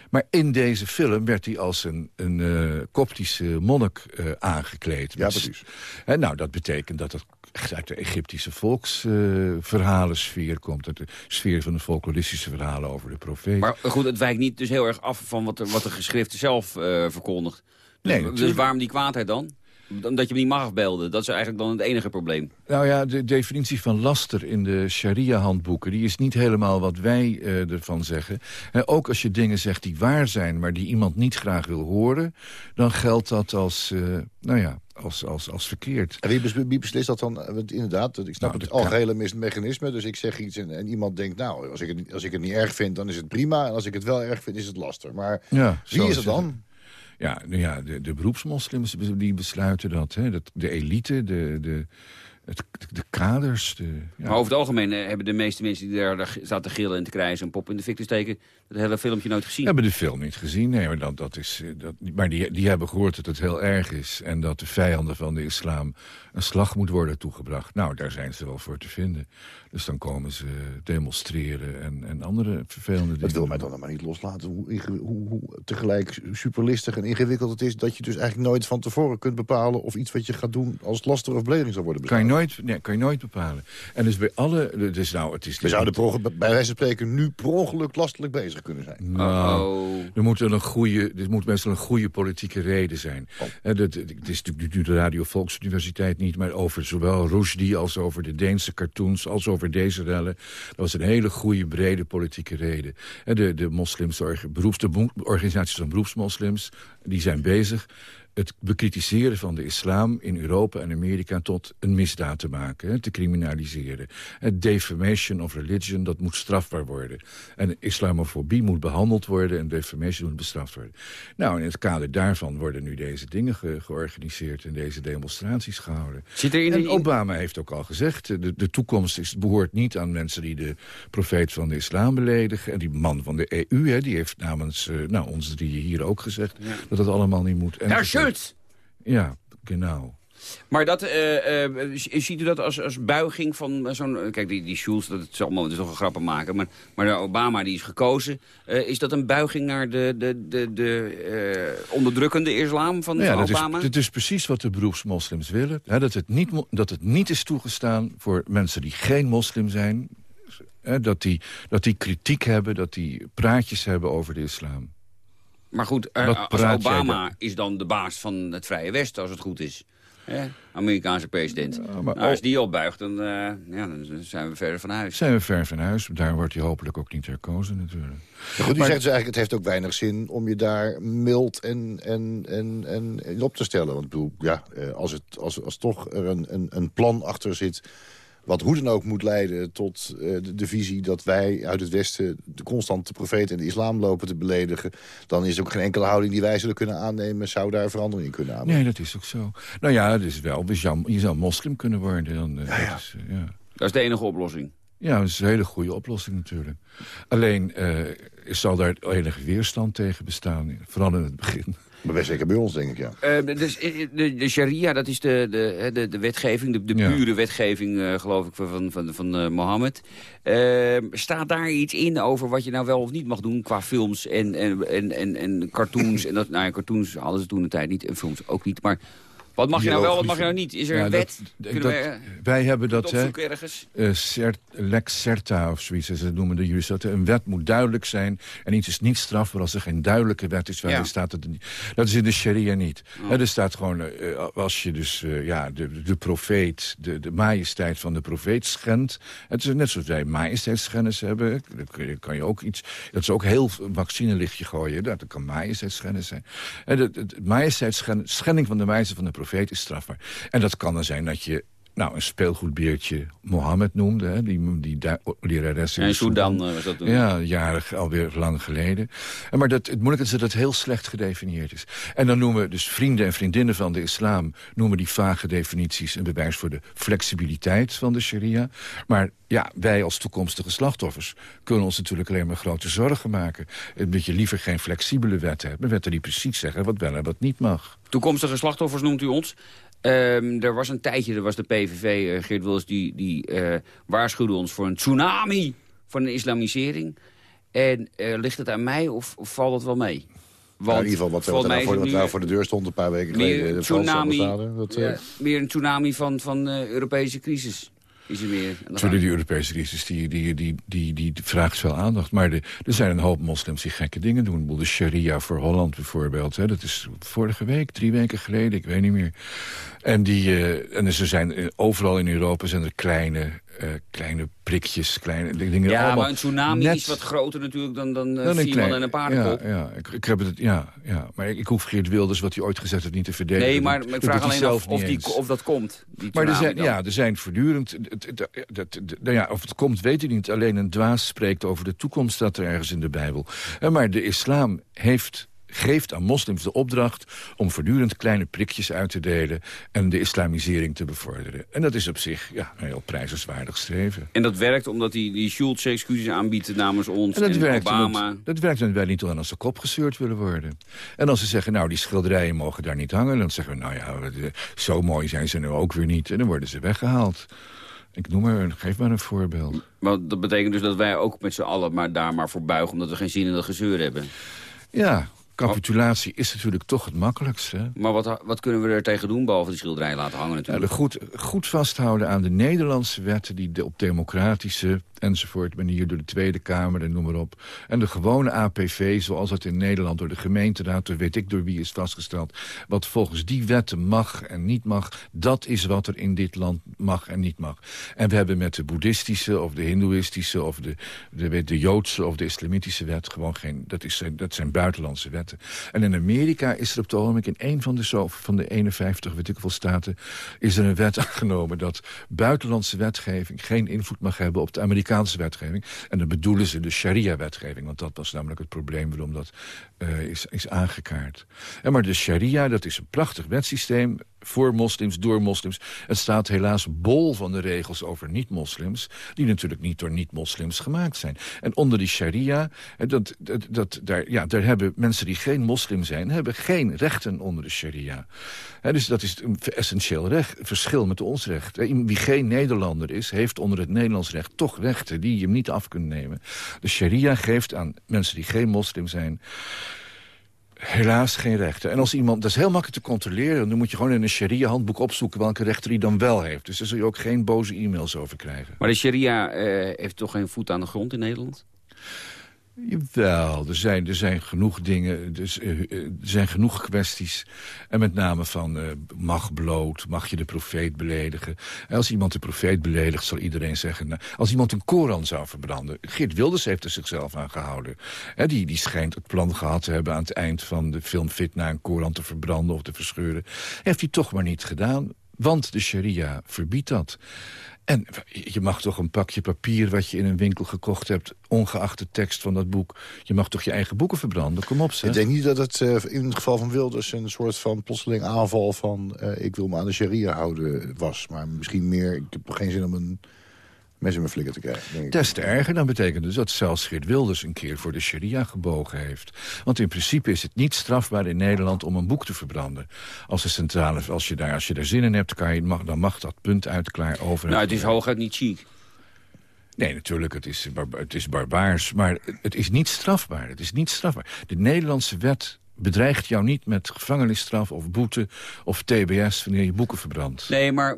Maar in deze film werd hij als een, een eh, koptische monnik aangekleed. Ja, precies. Hè, nou, dat betekent dat het echt uit de Egyptische volksverhalensfeer komt. Uit de sfeer van de folkloristische verhalen over de profeet. Maar eh, goed, het wijkt niet dus heel erg af van wat de, wat de geschriften zelf eh, verkondigt. Dus, Nee, dus waarom die kwaadheid dan? Omdat je hem niet mag afbeelden. Dat is eigenlijk dan het enige probleem. Nou ja, de definitie van laster in de sharia-handboeken... die is niet helemaal wat wij eh, ervan zeggen. Hè, ook als je dingen zegt die waar zijn... maar die iemand niet graag wil horen... dan geldt dat als, eh, nou ja, als, als, als verkeerd. En wie, bes- wie beslist dat dan? Want inderdaad, ik snap Nou, het algehele me- mechanisme. Dus ik zeg iets en, en iemand denkt, nou, als ik, het, niet- als ik het niet erg vind, dan is het prima. En als ik het wel erg vind, is het laster. Maar Ja, wie is het het. dan? Ja, nou ja de, de beroepsmoslims die besluiten dat, hè, dat. De elite, de, de, het, de, de kaders. De, ja. Maar over het algemeen eh, hebben de meeste mensen die daar daar zaten te gillen en te krijgen... een pop in de fik te steken, dat hele filmpje nooit gezien. hebben de film niet gezien. Nee, maar, dat, dat is, eh, dat, maar die, die hebben gehoord dat het heel erg is. En dat de vijanden van de islam een slag moet worden toegebracht. Nou, daar zijn ze wel voor te vinden. Dus dan komen ze demonstreren en, en andere vervelende dingen. Dat wil mij dan maar niet loslaten. Hoe, hoe, hoe tegelijk superlistig en ingewikkeld het is... dat je dus eigenlijk nooit van tevoren kunt bepalen... of iets wat je gaat doen als laster of beledering zal worden Kan je, nooit, nee, kan je nooit bepalen. En dus bij alle... Dus nou, het is We zouden bij wijze van spreken nu per ongeluk lastelijk bezig kunnen zijn. Nou, er moet, wel een goede, er moet meestal een goede politieke reden zijn. Hè, dat, het is natuurlijk nu de Radio Volksuniversiteit niet... maar over zowel Rushdie als over de Deense cartoons... als over deze rellen. Dat was een hele goede, brede politieke reden. Hè, de, de, moslims, orga- beroeps, de organisaties van beroepsmoslims... die zijn bezig het bekritiseren van de islam in Europa en Amerika tot een misdaad te maken, hè, te criminaliseren. Het defamation of religion, dat moet strafbaar worden. En islamofobie moet behandeld worden en defamation moet bestraft worden. Nou, in het kader daarvan worden nu deze dingen ge- georganiseerd en deze demonstraties gehouden. Zit er in en Obama heeft ook al gezegd, de, de toekomst is, behoort niet aan mensen die de profeet van de islam beledigen. En die man van de EU, hè, die heeft namens eh, nou, ons drieën hier ook gezegd dat dat allemaal niet moet. En Ja, genau. Maar dat, eh, eh, ziet u dat als, als buiging van zo'n... Kijk, die, die Schulz, dat is allemaal dat is toch een grappen maken. Maar, maar de Obama die is gekozen. eh, is dat een buiging naar de, de, de, de eh, onderdrukkende islam van, ja, dat Obama? is, dat is precies wat de beroepsmoslims willen. Hè, dat, het niet, dat het niet is toegestaan voor mensen die geen moslim zijn. Hè, dat, die, dat die kritiek hebben, dat die praatjes hebben over de islam. Maar goed, eh, als Obama is dan de baas van het Vrije Westen, als het goed is. Hè? Amerikaanse president. maar nou, als ook- die opbuigt, dan, eh, ja, dan zijn we verder van huis. Zijn we ver van huis, daar wordt hij hopelijk ook niet herkozen natuurlijk. Ja, goed, u Maar- zegt dus eigenlijk, het heeft ook weinig zin om je daar mild en, en, en, en, in op te stellen. Want ik bedoel, ja, eh, als, het, als, als toch er een, een, een plan achter zit... wat hoe dan ook moet leiden tot eh, de, de visie dat wij uit het Westen... de constante profeet en de islam lopen te beledigen... dan is ook geen enkele houding die wij zullen kunnen aannemen... zou daar verandering in kunnen aanbrengen. Nee, dat is ook zo. Nou ja, het is wel, je zou, je zou moslim kunnen worden. Dan, eh, dat is, eh, ja. Dat is de enige oplossing. Ja, dat is een hele goede oplossing natuurlijk. Alleen eh, zal daar enige weerstand tegen bestaan, vooral in het begin. Maar best zeker bij ons, denk ik, ja. Eh, dus, eh, de, de sharia, dat is de, de, hè, de, de wetgeving, de, de Ja. pure wetgeving, eh, geloof ik, van, van, van eh, Mohammed. Eh, staat daar iets in over wat je nou wel of niet mag doen qua films en, en, en, en, en cartoons? en dat, nou ja, cartoons hadden ze toen de tijd niet en films ook niet. Maar wat mag je nou wel, wat mag je nou niet? Is er Ja, een wet? dat- eh, wij hebben dat, hè, cert- lex certa of zoiets, ze noemen de juristen. dat Een wet moet duidelijk zijn en iets is niet strafbaar als er geen duidelijke wet is. waarin Ja. staat het, niet. dat is in de sharia niet. Oh. Er staat gewoon, eh, als je dus ja, de, de profeet, de, de majesteit van de profeet schendt. Het is net zoals wij majesteitsschennis hebben. Dan kan je ook iets, dat is ook heel vaccinelichtje gooien. Dat kan majesteitsschennis zijn. En de, de, majesteitsschending schending van de majesteit van de profeet is strafbaar. En dat kan dan zijn dat je nou, een speelgoedbeertje Mohammed noemde. Hè, die, die du- lerares in Ja, de Sudan eh, was dat toen. Ja, jaren alweer lang geleden. En Maar dat, het moeilijke is dat het heel slecht gedefinieerd is. En dan noemen dus vrienden en vriendinnen van de islam... noemen die vage definities een bewijs voor de flexibiliteit van de sharia. Maar ja, wij als toekomstige slachtoffers... kunnen ons natuurlijk alleen maar grote zorgen maken. Dat je liever geen flexibele wetten hebt. Maar wetten die precies zeggen wat wel en wat niet mag. Toekomstige slachtoffers noemt u ons. Ehm, er was een tijdje, er was de PVV, eh, Geert Wilders, die, die eh, waarschuwde ons voor een tsunami van een islamisering. En eh, ligt het aan mij of, of valt het wel mee? Nou, in ieder geval wat, wat, mij nou voor, wat nou nu voor de deur stond een paar weken meer geleden. een De tsunami. Dat, ja, meer een tsunami van, van Europese crisis. Is er meer die Europese crisis, die, die, die, die, die vraagt veel aandacht. Maar de, er zijn een hoop moslims die gekke dingen doen. De sharia voor Holland bijvoorbeeld. Hè, dat is vorige week, drie weken geleden, ik weet niet meer. En, die, eh, en er zijn, eh, overal in Europa zijn er kleine, eh, kleine prikjes, kleine dingen. Ja, allemaal maar een tsunami net- is wat groter natuurlijk dan, dan, eh, dan vier klein- man en een paardenkop. Ja, ja, ik, ik heb het, ja, ja, maar ik, ik hoef Geert Wilders, wat hij ooit gezegd heeft, niet te verdedigen. Nee, maar Dat ik vraag alleen af of, die, of dat komt. Die Maar er zijn, dan. ja, er zijn voortdurend... nou ja, of het komt, weet ik niet. Alleen een dwaas spreekt over de toekomst, staat er ergens in de Bijbel. Eh, Maar de islam heeft geeft aan moslims de opdracht om voortdurend kleine prikjes uit te delen... en de islamisering te bevorderen. En dat is op zich ja, een heel prijzenswaardig streven. En dat werkt omdat die, die Schultz excuses aanbiedt namens ons En en, dat werkt, Obama. omdat- dat werkt omdat wij niet aan onze kop gezeurd willen worden. En als ze zeggen, nou, die schilderijen mogen daar niet hangen... dan zeggen we, nou ja, zo mooi zijn ze nu ook weer niet. En dan worden ze weggehaald. Ik noem maar, geef maar een voorbeeld. Maar dat betekent dus dat wij ook met z'n allen maar daar maar voor buigen... omdat we geen zin in dat gezeur hebben. Ja, capitulatie is natuurlijk toch het makkelijkste. hè? Maar wat, wat kunnen we er tegen doen, behalve die schilderij laten hangen Ja, natuurlijk? de goed, goed vasthouden aan de Nederlandse wetten... die de, op democratische enzovoort manier door de Tweede Kamer en noem maar op. En de gewone APV, zoals het in Nederland door de gemeenteraad... door weet ik door wie is vastgesteld... wat volgens die wetten mag en niet mag... dat is wat er in dit land mag en niet mag. En we hebben met de boeddhistische of de hindoeïstische... of de, de, de joodse of de islamitische wet gewoon geen... Dat, is, dat zijn buitenlandse wetten. En in Amerika is er op het ogenblik in één van de, van de 51, weet ik staten... is er een wet aangenomen dat buitenlandse wetgeving... geen invloed mag hebben op de Amerikaanse wetgeving. En dan bedoelen ze de sharia-wetgeving. Want dat was namelijk het probleem waarom dat eh, is, is aangekaart. En maar de sharia, dat is een prachtig wetsysteem voor moslims, door moslims. Het staat helaas bol van de regels over niet-moslims... die natuurlijk niet door niet-moslims gemaakt zijn. En onder die sharia, eh, dat, dat, dat, daar, ja, daar hebben mensen die geen moslim zijn... hebben geen rechten onder de sharia. Dus dat is een essentieel recht, verschil met ons recht. Hè, Wie geen Nederlander is, heeft onder het Nederlands recht toch rechten... die je hem niet af kunt nemen. De sharia geeft aan mensen die geen moslim zijn... Helaas geen rechten. En als iemand, dat is heel makkelijk te controleren... dan moet je gewoon in een sharia-handboek opzoeken... welke rechten hij dan wel heeft. Dus daar zul je ook geen boze e-mails over krijgen. Maar de sharia eh, heeft toch geen voet aan de grond in Nederland? Jawel, er zijn, er zijn genoeg dingen, dus, eh, eh, er zijn genoeg kwesties. En met name van, eh, mag bloot, mag je de profeet beledigen? En als iemand de profeet beledigt, zal iedereen zeggen... nou, als iemand een Koran zou verbranden... Geert Wilders heeft er zichzelf aan gehouden. Die, die schijnt het plan gehad te hebben aan het eind van de film Fitna... een Koran te verbranden of te verscheuren. Heeft hij toch maar niet gedaan, want de sharia verbiedt dat. En je mag toch een pakje papier wat je in een winkel gekocht hebt... ongeacht de tekst van dat boek... je mag toch je eigen boeken verbranden? Kom op, zeg. Ik denk niet dat het eh, in het geval van Wilders een soort van plotseling aanval van... eh, ik wil me aan de sharia houden was. Maar misschien meer, ik heb geen zin om een mijn flikker te krijgen. Des te erger, dan betekent dus dat zelfs Geert Wilders een keer voor de sharia gebogen heeft. Want in principe is het niet strafbaar in Nederland om een boek te verbranden. Als de centrale, als je daar, als je daar zin in hebt, kan je, mag, dan mag dat punt uit klaar over. Nou, het is hooguit niet chic. Nee, natuurlijk, het is, het is barbaars. Maar het is niet strafbaar. Het is niet strafbaar. De Nederlandse wet bedreigt jou niet met gevangenisstraf of boete of tbs... wanneer je boeken verbrandt. Nee, maar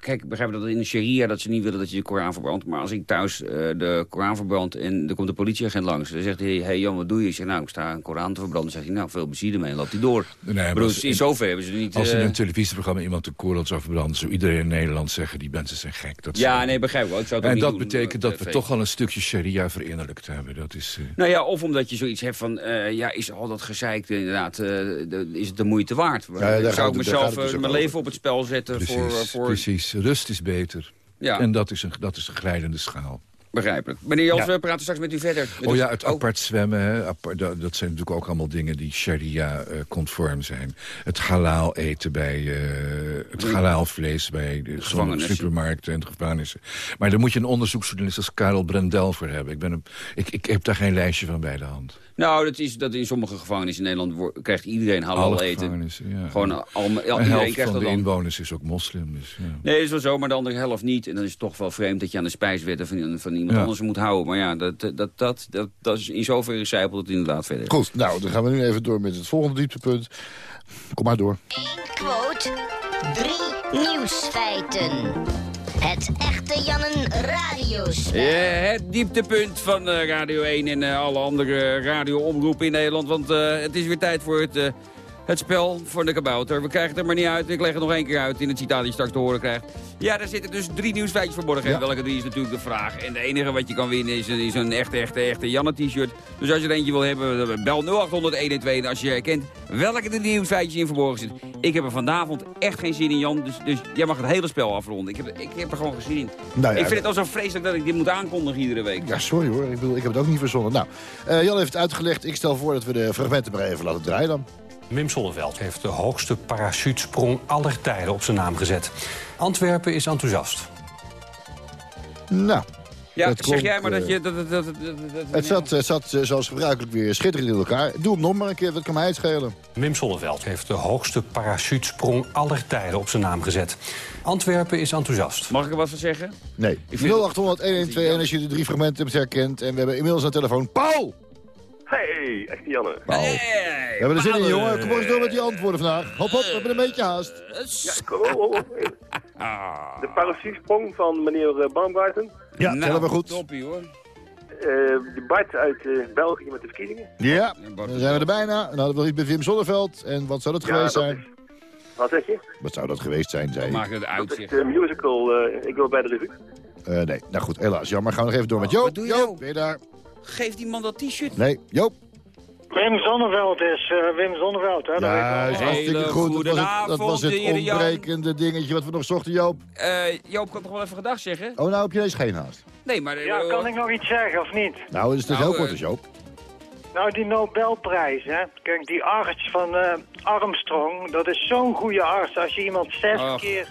kijk, ik begrijp dat in de sharia dat ze niet willen dat je de Koran verbrandt. Maar als ik thuis eh, de Koran verbrand en er komt de politieagent langs... dan zegt hij, hé hey Jan, wat doe je? Ik zeg, nou, ik sta een Koran te verbranden. Dan zegt hij, nou, veel plezier ermee. En loopt hij door. Nee, als- in zover hebben ze niet... Als in eh, een televisieprogramma iemand de Koran zou verbranden... zou iedereen in Nederland zeggen, die mensen zijn gek. Dat ja, zou- nee, begrijp ik wel. Ik zou het En dat doen, betekent eh, dat we toch al een stukje sharia verinnerlijkt hebben. Dat is, eh, Nou ja, of omdat je zoiets hebt van, ja, is al dat gezeik inderdaad, eh, de- is het de moeite waard? daar gaat zou ik mezelf het dus eh, mijn over. leven op het spel zetten precies, voor, eh, voor precies, rust is beter. Ja. En dat is, een, dat is een glijdende schaal. begrijpelijk. Meneer Jans, Ja. we praten straks met u verder. Oh ja, het apart zwemmen, hè, apart- dat, dat zijn natuurlijk ook allemaal dingen die sharia-conform zijn. Het halal eten bij, eh, het halal vlees bij de Gevangenissen. supermarkten en de gevangenissen. Maar daar moet je een onderzoeksjournalist als Karel Brendel voor hebben. Ik, ben een, ik, ik heb daar geen lijstje van bij de hand. Nou, dat is dat in sommige gevangenissen in Nederland krijgt iedereen halal Alle eten. ja. Gewoon al, al- Een iedereen helft krijgt van dat de dan. inwoners is ook moslim. Dus, ja. Nee, dat is wel zo, maar de andere helft niet. En dan is het toch wel vreemd dat je aan de spijswetten van, van iemand Ja. anders moet houden. Maar ja, dat, dat, dat, dat, dat is in zoverre zijpelt het inderdaad verder. Goed, nou, dan gaan we nu even door met het volgende dieptepunt. Kom maar door. Quote, drie nieuwsfeiten. Het echte Jannen radiospel. Ja, het dieptepunt van eh, Radio 1 en eh, alle andere radioomroepen in Nederland. Want eh, het is weer tijd voor het Het spel voor de kabouter. We krijgen het er maar niet uit. Ik leg het nog één keer uit in het citaat dat je straks te horen krijgt. Ja, daar zitten dus drie nieuwsfeitjes verborgen. Ja. Welke drie is natuurlijk de vraag. En de enige wat je kan winnen is, is een echte, echte, echte Janne-t-shirt. Dus als je er eentje wil hebben, bel 0800 112. En als je herkent welke de nieuwsfeitjes in verborgen zitten. Ik heb er vanavond echt geen zin in, Jan. Dus, dus jij mag het hele spel afronden. Ik heb, ik heb er gewoon geen zin in. Nou ja, ik vind het al zo vreselijk dat ik dit moet aankondigen iedere week. Ja, sorry hoor. Ik, bedoel, ik heb het ook niet verzonnen. Nou, eh, Jan heeft het uitgelegd. Ik stel voor dat we de fragmenten maar even laten draaien dan. Wim Sonneveld heeft de hoogste parachutesprong aller tijden op zijn naam gezet. Antwerpen is enthousiast. Nou. Ja, dat zeg klonk, jij maar dat eh, je... Dat, dat, dat, Het zat, het zat eh, zoals gebruikelijk weer schitterend in elkaar. Doe hem nog maar een keer, wat kan mij het schelen? Wim Sonneveld heeft de hoogste parachutesprong aller tijden op zijn naam gezet. Antwerpen is enthousiast. Mag ik er wat van zeggen? Nee. Ik vind- 0800 112 als je de drie fragmenten hebt herkend. En we hebben inmiddels aan de telefoon Paul! Hey, echt Janne. Paul. We hebben er zin in, jongen. Kom maar eens door met die antwoorden vandaag. Hop, hop, we hebben een beetje haast. Ja, kom op. De parachutesprong van meneer eh, Baumgarten. Ja, Nou, tellen we goed. Toppie hoor. Eh, de Bart uit eh, België met de verkiezingen. Ja, dan zijn we er bijna. Dan hadden we iets met Wim Zonneveld. En wat zou dat Ja, geweest dat zijn? Wat zeg je? Wat zou dat geweest zijn, zei Maak het uit, Dat is de musical eh, Ik wil bij de revue. Eh, nee, nou goed, helaas. Jammer, gaan we nog even door met Joop. wat doe je Joop, nou? ben je daar? Geef die man dat t-shirt. Nee, Joop. Wim Zonneveld is eh, Wim Zonneveld, hè? Dat Ja, is hartstikke Hele goed. Dat was het, dat was het ontbrekende dingetje wat we nog zochten, Joop. Eh, Joop kan toch wel even gedag zeggen? Oh, nou heb je eens geen haast. Nee, maar... Ja, eh, kan ik nog iets zeggen of niet? Nou, het is dus Nou, heel kort, dus, Joop. Nou, die Nobelprijs, hè. Kijk, die arts van eh, Armstrong, dat is zo'n goede arts. Als je iemand zes Ach. keer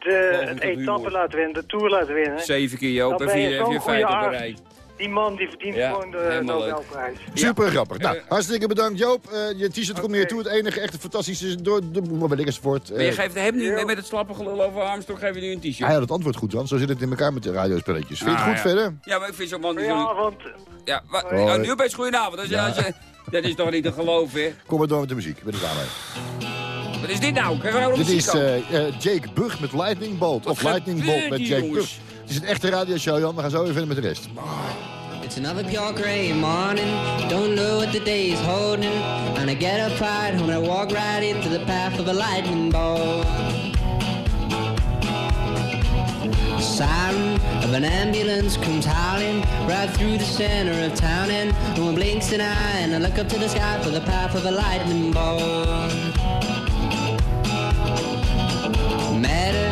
de, het etappe humor. laat winnen, de Tour laat winnen. Zeven keer Joop en vier, vier feiten op een arts. rij. Die man die verdient Ja, gewoon de. Nobelprijs. Super grappig. Nou, hartstikke bedankt, Joop. Eh, je t-shirt komt niet toe. Het enige echte fantastische is door de boemer bij enzovoort. Maar je Eh, geeft hem nu, met het slappe gelul over Armstrong, geef je nu een t-shirt. hij had het antwoord goed, dan. Zo zit het in elkaar met de radiospelletjes. Vind je het Ah, goed ja. verder? Ja, maar ik vind zo'n man... die Ja, zo- want Ja, oh, nu opeens goedenavond. Dat is, Ja. als je- dat is toch niet te geloven, hè? Kom maar door met de muziek. Ik ben er klaar mee. Wat is dit nou? Krijgen we nou nog Dit is eh, Jake Bug met Lightning Bolt. Of Lightning Bolt met hier, Jake jongens? Bug. Is een echte radioshow, Jan. We gaan zo even verder met de rest. It's another pure gray morning. Don't know what the day is holding. And I get up right when I walk right into the path of a lightning. The siren of an ambulance comes howling right through the center of town. And no one blinks an eye. And I look up to the sky for the path of a lightning bolt. Matter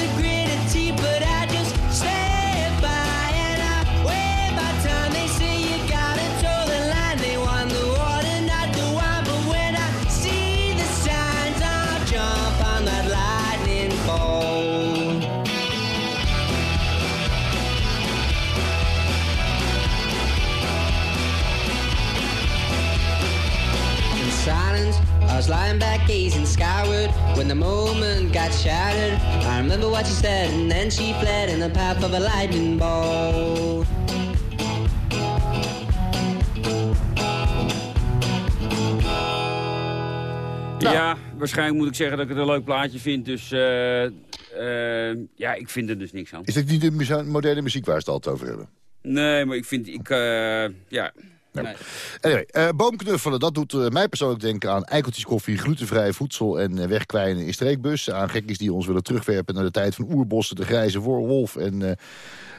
I was lying back gazing skyward when the moment got shattered. I remember what she said, and then she fled in the path of a lightning bolt. Ja, waarschijnlijk moet ik zeggen dat ik het een leuk plaatje vind. Dus eh, eh, ja, ik vind er dus niks aan. Is dit niet de moderne muziek waar ze het altijd over hebben? Nee, maar ik vind... Ik, eh, ja... Nee. Anyway, eh, boomknuffelen, dat doet eh, mij persoonlijk denken aan eikeltjes koffie, glutenvrij voedsel en eh, wegkwijnen in streekbussen. Aan gekkies die ons willen terugwerpen naar de tijd van oerbossen, de grijze wo- wolf en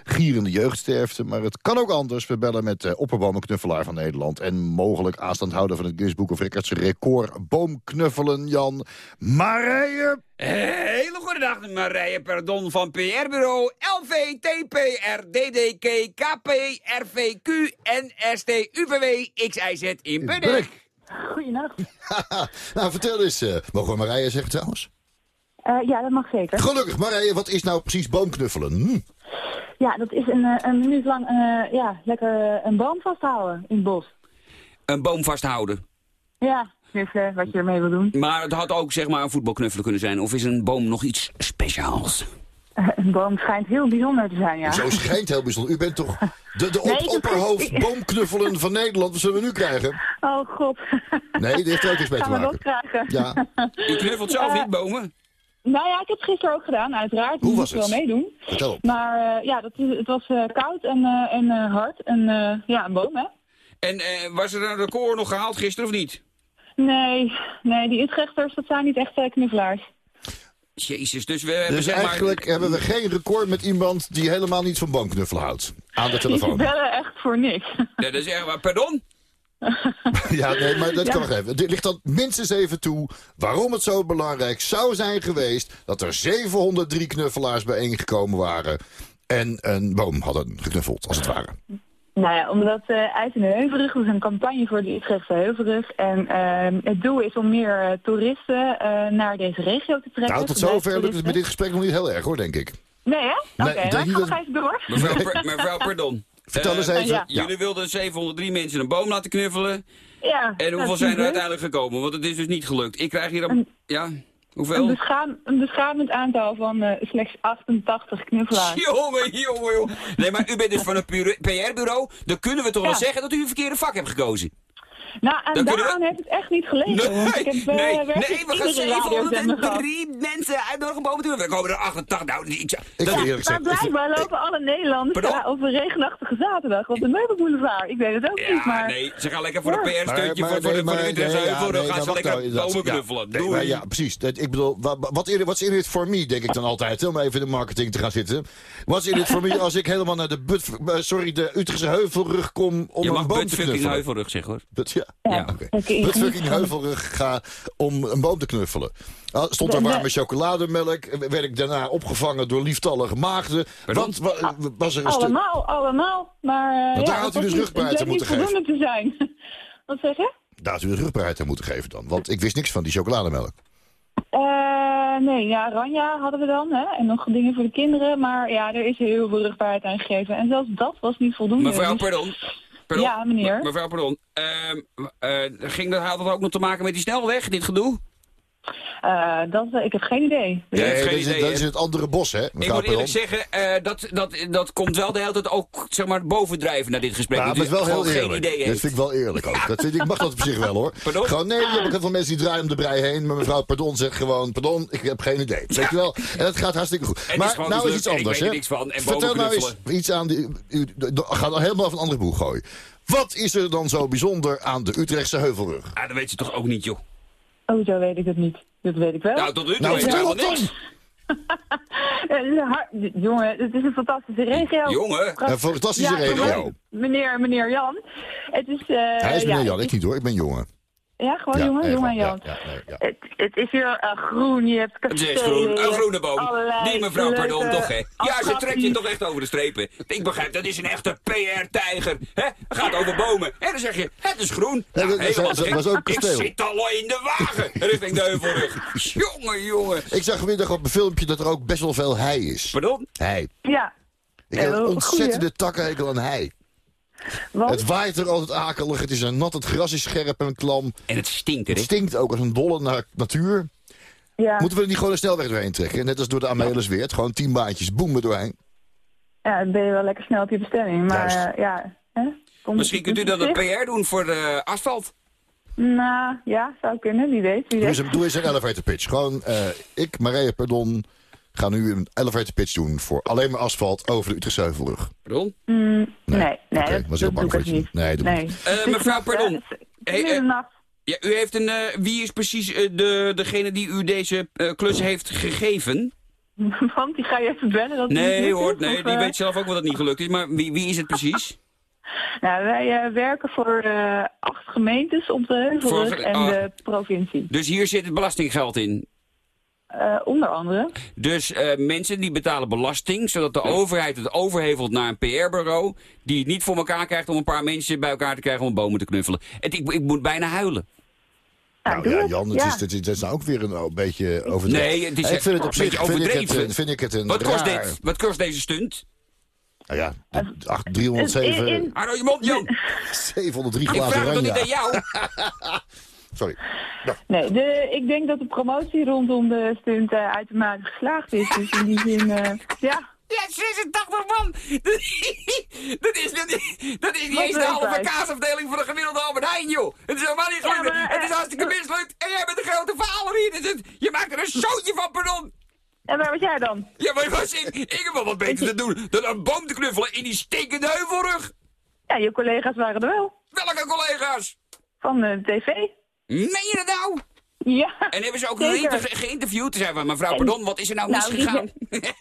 gierende jeugdsterfte. Maar het kan ook anders. We bellen met de opperbomenknuffelaar van Nederland... en mogelijk aanstandhouder van het Guinness Book of Records record boomknuffelen, Jan Marije. Hele goede dag, Marije Pardon van PR-bureau LVTPRDDK KP RVQ NST XIZ in Bunnik. Goedenacht. nou, vertel eens. eh, mogen we Marije zeggen trouwens? Eh, ja, dat mag zeker. Gelukkig, Marije, wat is nou precies boomknuffelen? Hm? Ja, dat is een, eh, een minuut lang eh, ja, lekker een boom vasthouden in het bos. Een boom vasthouden. Ja, knuffelen, wat je ermee wil doen. Maar het had ook zeg maar een voetbalknuffelen kunnen zijn. Of is een boom nog iets speciaals? Eh, een boom schijnt heel bijzonder te zijn, ja. Zo schijnt heel bijzonder. U bent toch de, de op, Nee, opperhoofd ik- boomknuffelen van Nederland. Wat zullen we nu krijgen? Oh god. Nee, die heeft er ook iets mee te Gaan we dat maken. krijgen? Ja. U knuffelt zelf niet bomen? Nou ja, ik heb het gisteren ook gedaan, uiteraard. Hoe Ik was het? wel meedoen. Vertel op. Maar eh, ja, dat is, het was eh, koud en, eh, en eh, hard. En eh, ja, een boom, hè? En eh, was er een record nog gehaald gisteren of niet? Nee, nee, die Utrechters, dat zijn niet echt knuffelaars. Jezus, dus we hebben Dus zeg maar... eigenlijk hebben we geen record met iemand die helemaal niet van boomknuffelen houdt. Aan de Die telefoon. bellen echt voor niks. Ja, dat is echt waar. Pardon? Ja, nee, maar dat Ja. kan nog even. Het ligt dan minstens even toe waarom het zo belangrijk zou zijn geweest... dat er 703 knuffelaars bijeengekomen waren... en een boom hadden geknuffeld, als het ware. Nou ja, omdat eh IJs in de Heuvelrug, is een campagne voor de Utrechtse Heuvelrug. En ehm, het doel is om meer eh, toeristen eh, naar deze regio te trekken. Nou, tot zover lukt het met dit gesprek nog niet heel erg, hoor, denk ik. Nee, hè? Oké, Nee, maar niet ga even door. Mevrouw pardon. Vertel Eh, eens even. ja. Jullie wilden 703 mensen een boom laten knuffelen. Ja, En hoeveel zijn er leuk. uiteindelijk gekomen? Want het is dus niet gelukt. Ik krijg hier een... Ja, Een, hoeveel? beschaam, een beschamend aantal van eh, slechts 88 knuffelaars. Jongen, jongen, jongen. Nee, maar u bent dus van een pure- PR-bureau. Dan kunnen we toch wel Ja. zeggen dat u een verkeerde vak hebt gekozen. Nou, en Dan kunnen we- daaraan heeft het echt niet gelegen. want ik heb Nee, eh, nee, werkelijk nee, we gaan iedere radiozender gehad. 703 mensen uitnodigen boven toe. We komen er 88. Nou, ik, Ik dat- vind eerlijk Maar blijkbaar lopen alle Nederlanders ja, op een regenachtige zaterdag op de meubelboulevard. Ik weet het ook niet, Ja, maar... nee, ze gaan lekker voor een Ja. PR-stuntje Maar- voor, voor, nee, de, voor de Utrechtse nee, ja, Heuvel. Dan nee, gaan ze lekker bomen ja, knuffelen. nee, Doei. ja, precies. Dat, ik bedoel, wa- wa- wat is in it for me, denk ik dan altijd. Om even in de marketing te gaan zitten. What's in it for me als ik helemaal naar de, eh, sorry, de Utrechtse Heuvelrug kom om Je een mag boom te knuffelen. heuvelrug zeggen, hoor. Ja, Ja, oké. oké, But fucking geniet van- Heuvelrug ga om een boom te knuffelen. Ah, Stond er warme chocolademelk. Werd ik daarna opgevangen door lieftallige maagden. Pardon? Want wa- was er een stuk... Allemaal, allemaal. Maar uh, Want daar ja, had u het dus het bleek moeten niet voldoende te zijn. Wat zeg je? Daar had u de rugbaarheid aan moeten geven dan. Want ik wist niks van die chocolademelk. Eh, nee, ja, Ranja hadden we dan. Hè? En nog dingen voor de kinderen. Maar ja, er is heel veel rugbaarheid aan gegeven. En zelfs dat was niet voldoende. Mevrouw, Dus- pardon. Pardon. Ja, meneer. Me- Mevrouw, pardon. Ehm, eh, ging dat, had dat ook nog te maken met die snelweg, dit gedoe? Eh, dat, eh, ik heb geen idee. Hebt Nee, geen dat, is, idee, dat hè? is het andere bos, hè? Ik moet eerlijk zeggen, eh, dat, dat, dat komt wel de hele tijd ook zeg maar, bovendrijven naar dit gesprek. Ja, dat maar u het is wel heel eerlijk. idee Dat heeft. vind ik wel eerlijk ook. Dat vind ik, mag dat op zich wel hoor. Pardon? Gewoon, nee, je hebt ook heel veel mensen die draaien om de brei heen. Maar mevrouw Pardon zegt gewoon, pardon, ik heb geen idee. Weet je wel? En dat gaat hartstikke goed. Is maar gewoon nou is iets en ik anders, weet hè? er niks van. En Vertel nou eens iets aan die... U, ga dan helemaal van een andere boeg gooien. Wat is er dan zo bijzonder aan de Utrechtse Heuvelrug? Ah, dat weet je toch ook niet, joh. Oh, zo weet ik het niet. Dat weet ik wel. Nou, tot nu toe Nou, weet ik helemaal niks. Jongen, het is een fantastische regio. Jongen. Een fantastische Ja, regio. Meneer, meneer Jan. Het is... eh, Hij is meneer ja, Jan, ik niet hoor. Ik ben jongen. Ja, gewoon Ja, jongen, nee, jongen Jan. ja, ja, nee, ja. Het, het is hier eh, groen, je hebt Het is groen, een groene boom. Die mevrouw, leuke pardon, toch, hè? Ja, ze trekt je toch echt over de strepen. Ik begrijp, dat is een echte PR-tijger. hè? Het gaat over bomen. En dan zeg je, het is groen. Ja, Nou, dat- was ook Ik zit al in de wagen richting de Heuvelrug. jongen, jongen. Ik zag vanmiddag op een filmpje dat er ook best wel veel hei is. Pardon? Hei. Ja. Ik heb een ontzettende takkenhekel aan hei. Want? Het waait er altijd akelig, het is een nat, het gras is scherp en klam. En het stinkt er, Het stinkt ook als een dolle naar natuur. Ja. Moeten we er niet gewoon een snelweg doorheen trekken? Net als door de Amelisweert. Gewoon tien baantjes, boem er doorheen. ja, dan ben je wel lekker snel op je bestemming. Maar Juist. eh, ja... Hè? Komt Misschien kunt u het dan een? PR doen voor de asfalt. Nou, ja, zou kunnen, wie weet. Wie Doe eens, weet. een, doe eens een elevator pitch. Gewoon, eh, ik, Marije, pardon, ga nu een elevator pitch doen voor alleen maar asfalt over de Utrechtse Heuvelrug. Pardon? Mm, nee, nee, Oké, dat, was heel bang doe ik voor je. niet. Nee, doe nee. niet. Eh, mevrouw, pardon. eh, Hey, eh. Ja, u heeft een... wie is precies de, degene die u deze klus heeft gegeven? Want die ga je even bellen. Dat Nee hoor, is, nee, of, die weet zelf ook wel dat het niet gelukt is. Maar wie, wie is het precies? Nou, wij werken voor eh, acht gemeentes op de Heuvelrug Voor- en ah. de provincie. Dus hier zit het belastinggeld in. Eh, onder andere. Dus eh, mensen die betalen belasting, zodat de overheid het overhevelt naar een PR-bureau... die het niet voor elkaar krijgt om een paar mensen bij elkaar te krijgen om bomen te knuffelen. Het, ik, ik moet bijna huilen. Nou ja, Jan, het is, het, is, het is nou ook weer een beetje overdreven. Nee, het is ik vind het op een beetje zich vind ik het, overdreven. een- vind ik het een Wat kost raar... dit? Wat kost deze stunt? Nou ja, de- acht- 307... in- in- Hou je mond, Jan. 703 Ik glazen vraag het toch niet aan jou? Sorry. Nee, de, ik denk dat de promotie rondom de stunt eh, uitermate geslaagd is. Dus in die zin, eh, ja. Ja, 86 man! Dat is, dat is, dat is niet eens de halve kaasafdeling van de gemiddelde Albert Heijn, joh! Het is helemaal niet gelukt! Ja, maar, het is eh, hartstikke mislukt! En jij bent de grote verhaler hier! Is- je maakt er een zootje van, pardon! En waar was jij dan? Ja, maar was ik, ik heb wel wat beter te doen dan een boom te knuffelen in die stinkende heuvelrug! Ja, je collega's waren er wel. Welke collega's? Van de tv. Meen je dat nou? Ja, En hebben ze ook zeker. geïnter- geïnterviewd? Te zeggen van, mevrouw, En- pardon, wat is er nou, Nou, die misgegaan?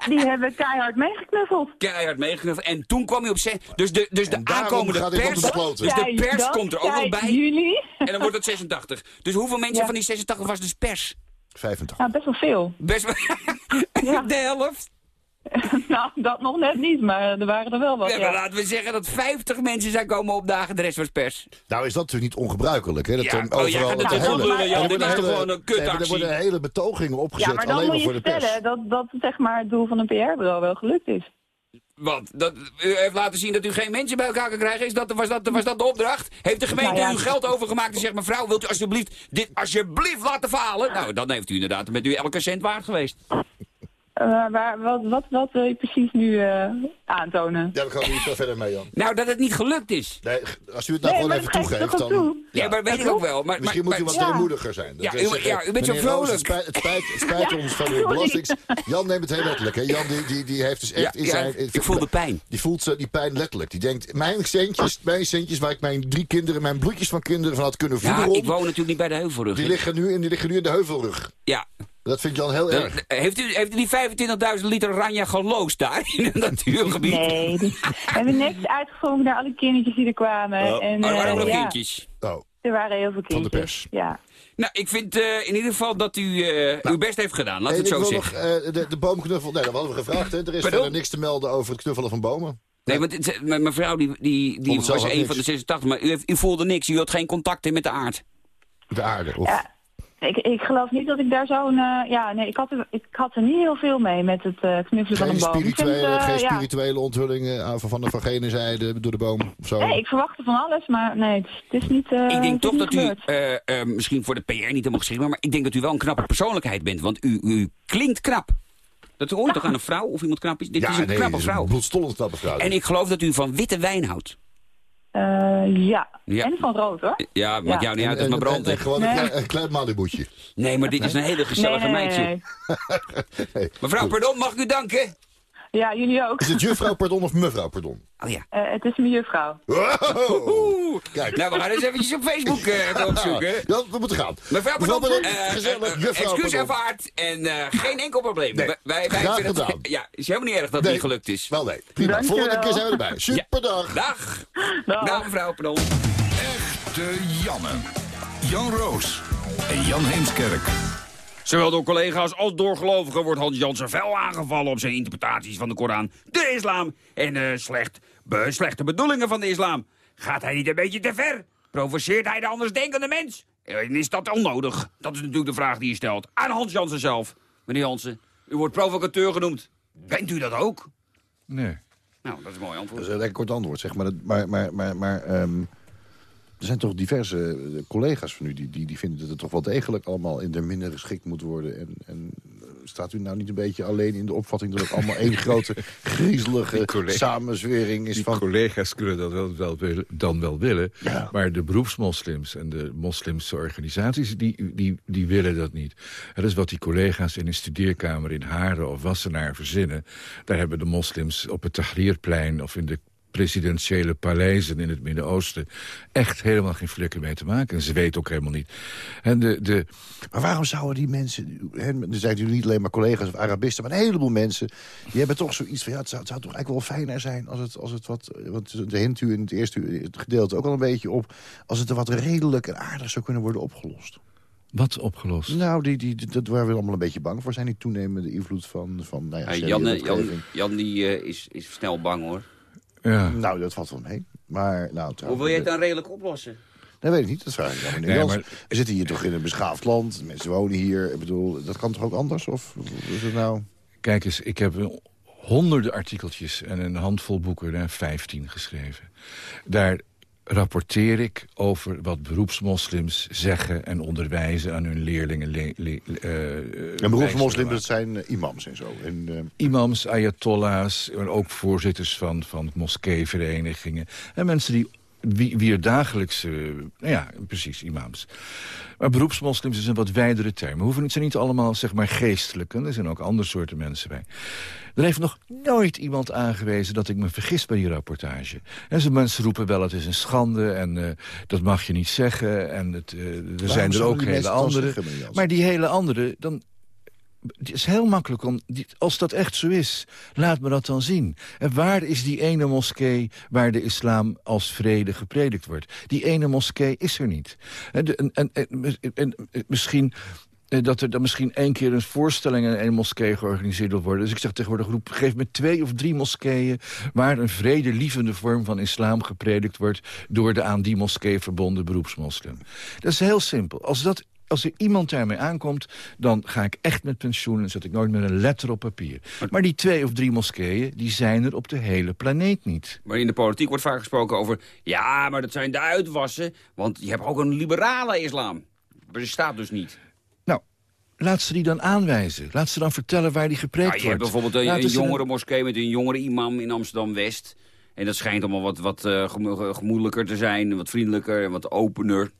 Die hebben keihard meegeknuffeld. Keihard meegeknuffeld. En toen kwam hij op zee. Dus de, dus de daarom aankomende gaat hij op pers. de kloten. Dus de Zei pers dat, komt er ook nog zei bij. Jullie? En dan wordt het 86. Dus hoeveel mensen Ja. van die 86 was dus pers? 85. Nou, best wel veel. Best wel. Ja. De helft. nou, dat nog net niet, maar er waren er wel wat. Ja, maar Ja. laten we zeggen dat 50 mensen zijn komen opdagen, de rest was pers. Nou is dat natuurlijk niet ongebruikelijk. Hè? Dat Ja, er oh, overal gaat dat er hele- Jan? er Dit worden is toch hele- gewoon een nee, maar Er kutactie? worden hele betogingen ja, opgezet maar dan alleen moet maar voor je de pers. stellen dat, dat zeg maar, het doel van een PR-bureau wel gelukt is. Want dat, u heeft laten zien dat u geen mensen bij elkaar kan krijgen. Is dat, was, dat, was dat de opdracht? Heeft de gemeente Nou ja. u geld overgemaakt en zegt... mevrouw, wilt u alsjeblieft dit alsjeblieft laten falen? Nou, dan heeft u inderdaad met u elke cent waard geweest. Eh, waar, wat, wat, wat wil je precies nu eh, aantonen? Ja, we gaan er niet zo verder mee, Jan. Nou, dat het niet gelukt is. Nee, als u het nou Nee, gewoon maar even toegeeft, dan... toe? Ja, maar weet ik ook wel. Maar, Misschien maar, moet u wat Ja. deemoediger zijn. Dat Ja, u- zeggen, ja, u bent zo vrolijk. Het spijt, het spijt, het spijt Ja, ons van uw belastings... Jan neemt het heel letterlijk. Hè. Jan die, die, die heeft dus echt Ja, in ja, zijn... ik voel de pijn. Die voelt zo- die pijn letterlijk. Die denkt, mijn centjes, mijn centjes waar ik mijn drie kinderen, mijn bloedjes van kinderen van had kunnen voeden. Ja, ik woon natuurlijk niet bij de Heuvelrug. die, liggen nu in, die liggen nu in de heuvelrug. Ja. Dat vindt Jan heel Dan- erg. heeft, u, heeft u die 25.000 liter oranje geloosd daar in het natuurgebied? Nee, we hebben netjes uitgevrogen naar alle kindertjes die er kwamen. Oh. En, Oh, er waren eh, ook nog ja, kindjes. Oh, Er waren heel veel kindjes. de pers. Ja. Nou, ik vind eh, in ieder geval dat u eh, uw best heeft gedaan. Laten we en het zo zeggen. nog eh, de, de boomknuffel... Nee, dat hadden we gevraagd. Hè. Er is Pardon? verder niks te melden over het knuffelen van bomen. Nee, want het- mijn mevrouw die, die, die was een niks. van de 86, maar u, heeft, u voelde niks. U had geen contact in met de aard. De aarde. Of... Ja, ik, ik geloof niet dat ik daar zo'n... eh, ja, nee, ik had, er, ik had er niet heel veel mee met het eh, knuffelen van een boom. Vind, eh, geen ja. spirituele onthullingen aan- van, de, van gene zijde door de boom of zo. Nee, ik verwachtte van alles, maar nee, het is, het is niet eh, ik denk toch dat u, gebeurd. misschien voor de PR niet helemaal geschikt, maar ik denk dat u wel een knappe persoonlijkheid bent. Want u, u klinkt knap. Dat hoort toch aan een vrouw of iemand knap is? Dit is een nee, knappe is een vrouw. bloedstollend knappe vrouw. En ik geloof dat u van witte wijn houdt. Eh, ja. Ja. en van rood hoor. Ja, maakt Ja. jou niet uit, dat is maar en- brand. en gewoon Nee. een klein, klein maliboetje. Nee, maar dit is een hele gezellige nee, nee, nee, meidje. nee. Hey, Mevrouw, goed. pardon, mag ik u danken? Ja, jullie ook. Is het juffrouw pardon of mevrouw pardon? Oh ja. Eh, het is mijn juffrouw. Wow. Kijk. Nou, we gaan eens eventjes op Facebook eh, even opzoeken. Ja, we moeten gaan. Mevrouw Mevrouw Pardon, eh, gezellig, eh, juffrouw excuus Pardon. aanvaard en eh, geen enkel probleem. Nee, wij, wij graag vinden het- gedaan. Ja, is helemaal niet erg dat het Nee. niet gelukt is. Wel nee, prima. Dankjewel. Volgende keer zijn we erbij. Superdag. Dag. Dag. Dag mevrouw Pardon. Echte Janne. Jan Roos en Jan Heemskerk. Zowel door collega's als door gelovigen wordt Hans Jansen fel aangevallen op zijn interpretaties van de Koran, de islam en de slecht, be- slechte bedoelingen van de islam. Gaat hij niet een beetje te ver? Provoceert hij de andersdenkende mens? En is dat onnodig? Dat is natuurlijk de vraag die je stelt aan Hans Jansen zelf. Meneer Jansen, u wordt provocateur genoemd. Bent u dat ook? Nee. Nou, dat is een mooi Dat antwoord. is een lekker kort antwoord, zeg maar. Dat- Maar, maar, maar, maar ehm, er zijn toch diverse eh, collega's van u... Die, die, die vinden dat het toch wel degelijk allemaal in de minder geschikt moet worden. En, en eh, staat u nou niet een beetje alleen in de opvatting... dat het allemaal één grote griezelige samenzwering is Die van... collega's kunnen dat wel, wel willen- dan wel willen. Maar de beroepsmoslims en de moslimse organisaties... Die, die, die willen dat niet. Dat is wat die collega's in een studeerkamer in Haren of Wassenaar verzinnen. Daar hebben de moslims op het Tahrirplein of in de presidentiële paleizen in het Midden-Oosten... echt helemaal geen flikker mee te maken. En ze weten ook helemaal niet. En de, de, Maar waarom zouden die mensen... Hè, er zijn natuurlijk niet alleen maar collega's of Arabisten... maar een heleboel mensen... die hebben toch zoiets van... ja, het zou, het zou toch eigenlijk wel fijner zijn als het, als het wat... want de hint u in het eerste uur, het gedeelte ook al een beetje op... als het er wat redelijk en aardig zou kunnen worden opgelost. Wat opgelost? Nou, die, die, dat waar we allemaal een beetje bang voor zijn. Die toenemende invloed van, van nou ja, Jan. Jan die, eh, is, is snel bang hoor. Ja. Nou, dat valt wel mee. Maar, nou, Hoe wil je het dan redelijk oplossen? Dat weet ik niet, dat vraag ik aan meneer We zitten hier toch in een beschaafd land. Mensen wonen hier. Ik bedoel, dat kan toch ook anders? Of is het nou... Kijk eens, ik heb honderden artikeltjes en een handvol boeken, daar 15 geschreven. Daar rapporteer ik over wat beroepsmoslims zeggen en onderwijzen aan hun leerlingen. Le, le, eh, En beroepsmoslims, dat zijn eh, imams en zo. En, eh, imams, ayatollahs, en ook voorzitters van, van moskeeverenigingen. En mensen die wie, wie er dagelijks... eh, nou ja, precies, imams. Maar beroepsmoslims is een wat wijdere term. We hoeven het zijn niet allemaal, zeg maar, geestelijken. Er zijn ook andere soorten mensen bij. Er heeft nog nooit iemand aangewezen dat ik me vergis bij die rapportage. En ze mensen roepen wel, het is een schande en eh, dat mag je niet zeggen. En het, eh, er zijn er ook hele andere. Maar die hele andere, dan, het is heel makkelijk om... Als dat echt zo is, laat me dat dan zien. En waar is die ene moskee waar de islam als vrede gepredikt wordt? Die ene moskee is er niet. En, en, en, en- en- en misschien eh, dat er dan misschien één keer een voorstelling in een moskee georganiseerd wil worden. Dus ik zeg tegenwoordig, roep, geef me twee of drie moskeeën... waar een vredelievende vorm van islam gepredikt wordt... door de aan die moskee verbonden beroepsmoslim. Dat is heel simpel. Als dat als er iemand daarmee aankomt, dan ga ik echt met pensioen... en zet ik nooit met een letter op papier. Maar die twee of drie moskeeën, die zijn er op de hele planeet niet. Maar in de politiek wordt vaak gesproken over... ja, maar dat zijn de uitwassen, want je hebt ook een liberale islam. Bestaat dus niet. Nou, laat ze die dan aanwijzen. Laat ze dan vertellen waar die gepreekt Nou, je hebt wordt. bijvoorbeeld een, dan- jongere moskee met een jongere imam in Amsterdam-West. En dat schijnt allemaal wat, wat gemo- gemoedelijker te zijn, wat vriendelijker en wat opener.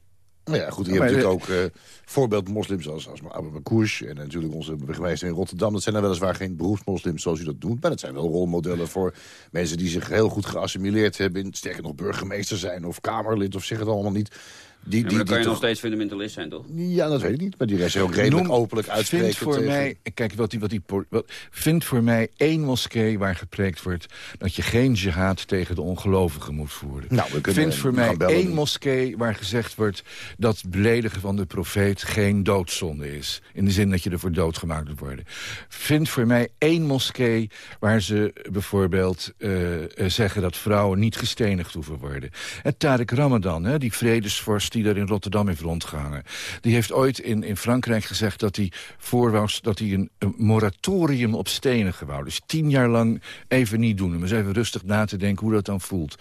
Nou ja, goed, je Maar hebt de- natuurlijk ook eh voorbeeld moslims als, als Abu Bakoush... en natuurlijk onze burgemeester in Rotterdam. Dat zijn dan weliswaar geen beroepsmoslims zoals u dat doet... maar dat zijn wel rolmodellen voor mensen die zich heel goed geassimileerd hebben... sterker nog burgemeester zijn of kamerlid of zeg het allemaal niet... Die, Ja, maar die, dan kan je nog steeds fundamentalist zijn, toch? Ja, dat weet ik niet. Maar die rest is ook redelijk Noem- openlijk uitspreken. Vind voor tegen- mij, kijk, wat die, wat die, wat, vind voor mij één moskee waar gepreekt wordt... dat je geen jihad tegen de ongelovigen moet voeren. Nou, we kunnen vind voor mij één moskee waar gezegd wordt... dat beledigen van de profeet geen doodzonde is. In de zin dat je ervoor doodgemaakt moet worden. Vind voor mij één moskee waar ze bijvoorbeeld eh, eh, zeggen... dat vrouwen niet gestenigd hoeven worden. En Tarek Ramadan, hè, die vredesvorst die daar in Rotterdam heeft rondgehangen... die heeft ooit in, in Frankrijk gezegd dat hij voor was... dat hij een, moratorium op stenigen wou. Dus tien jaar lang even niet doen. Om eens even rustig na te denken hoe dat dan voelt.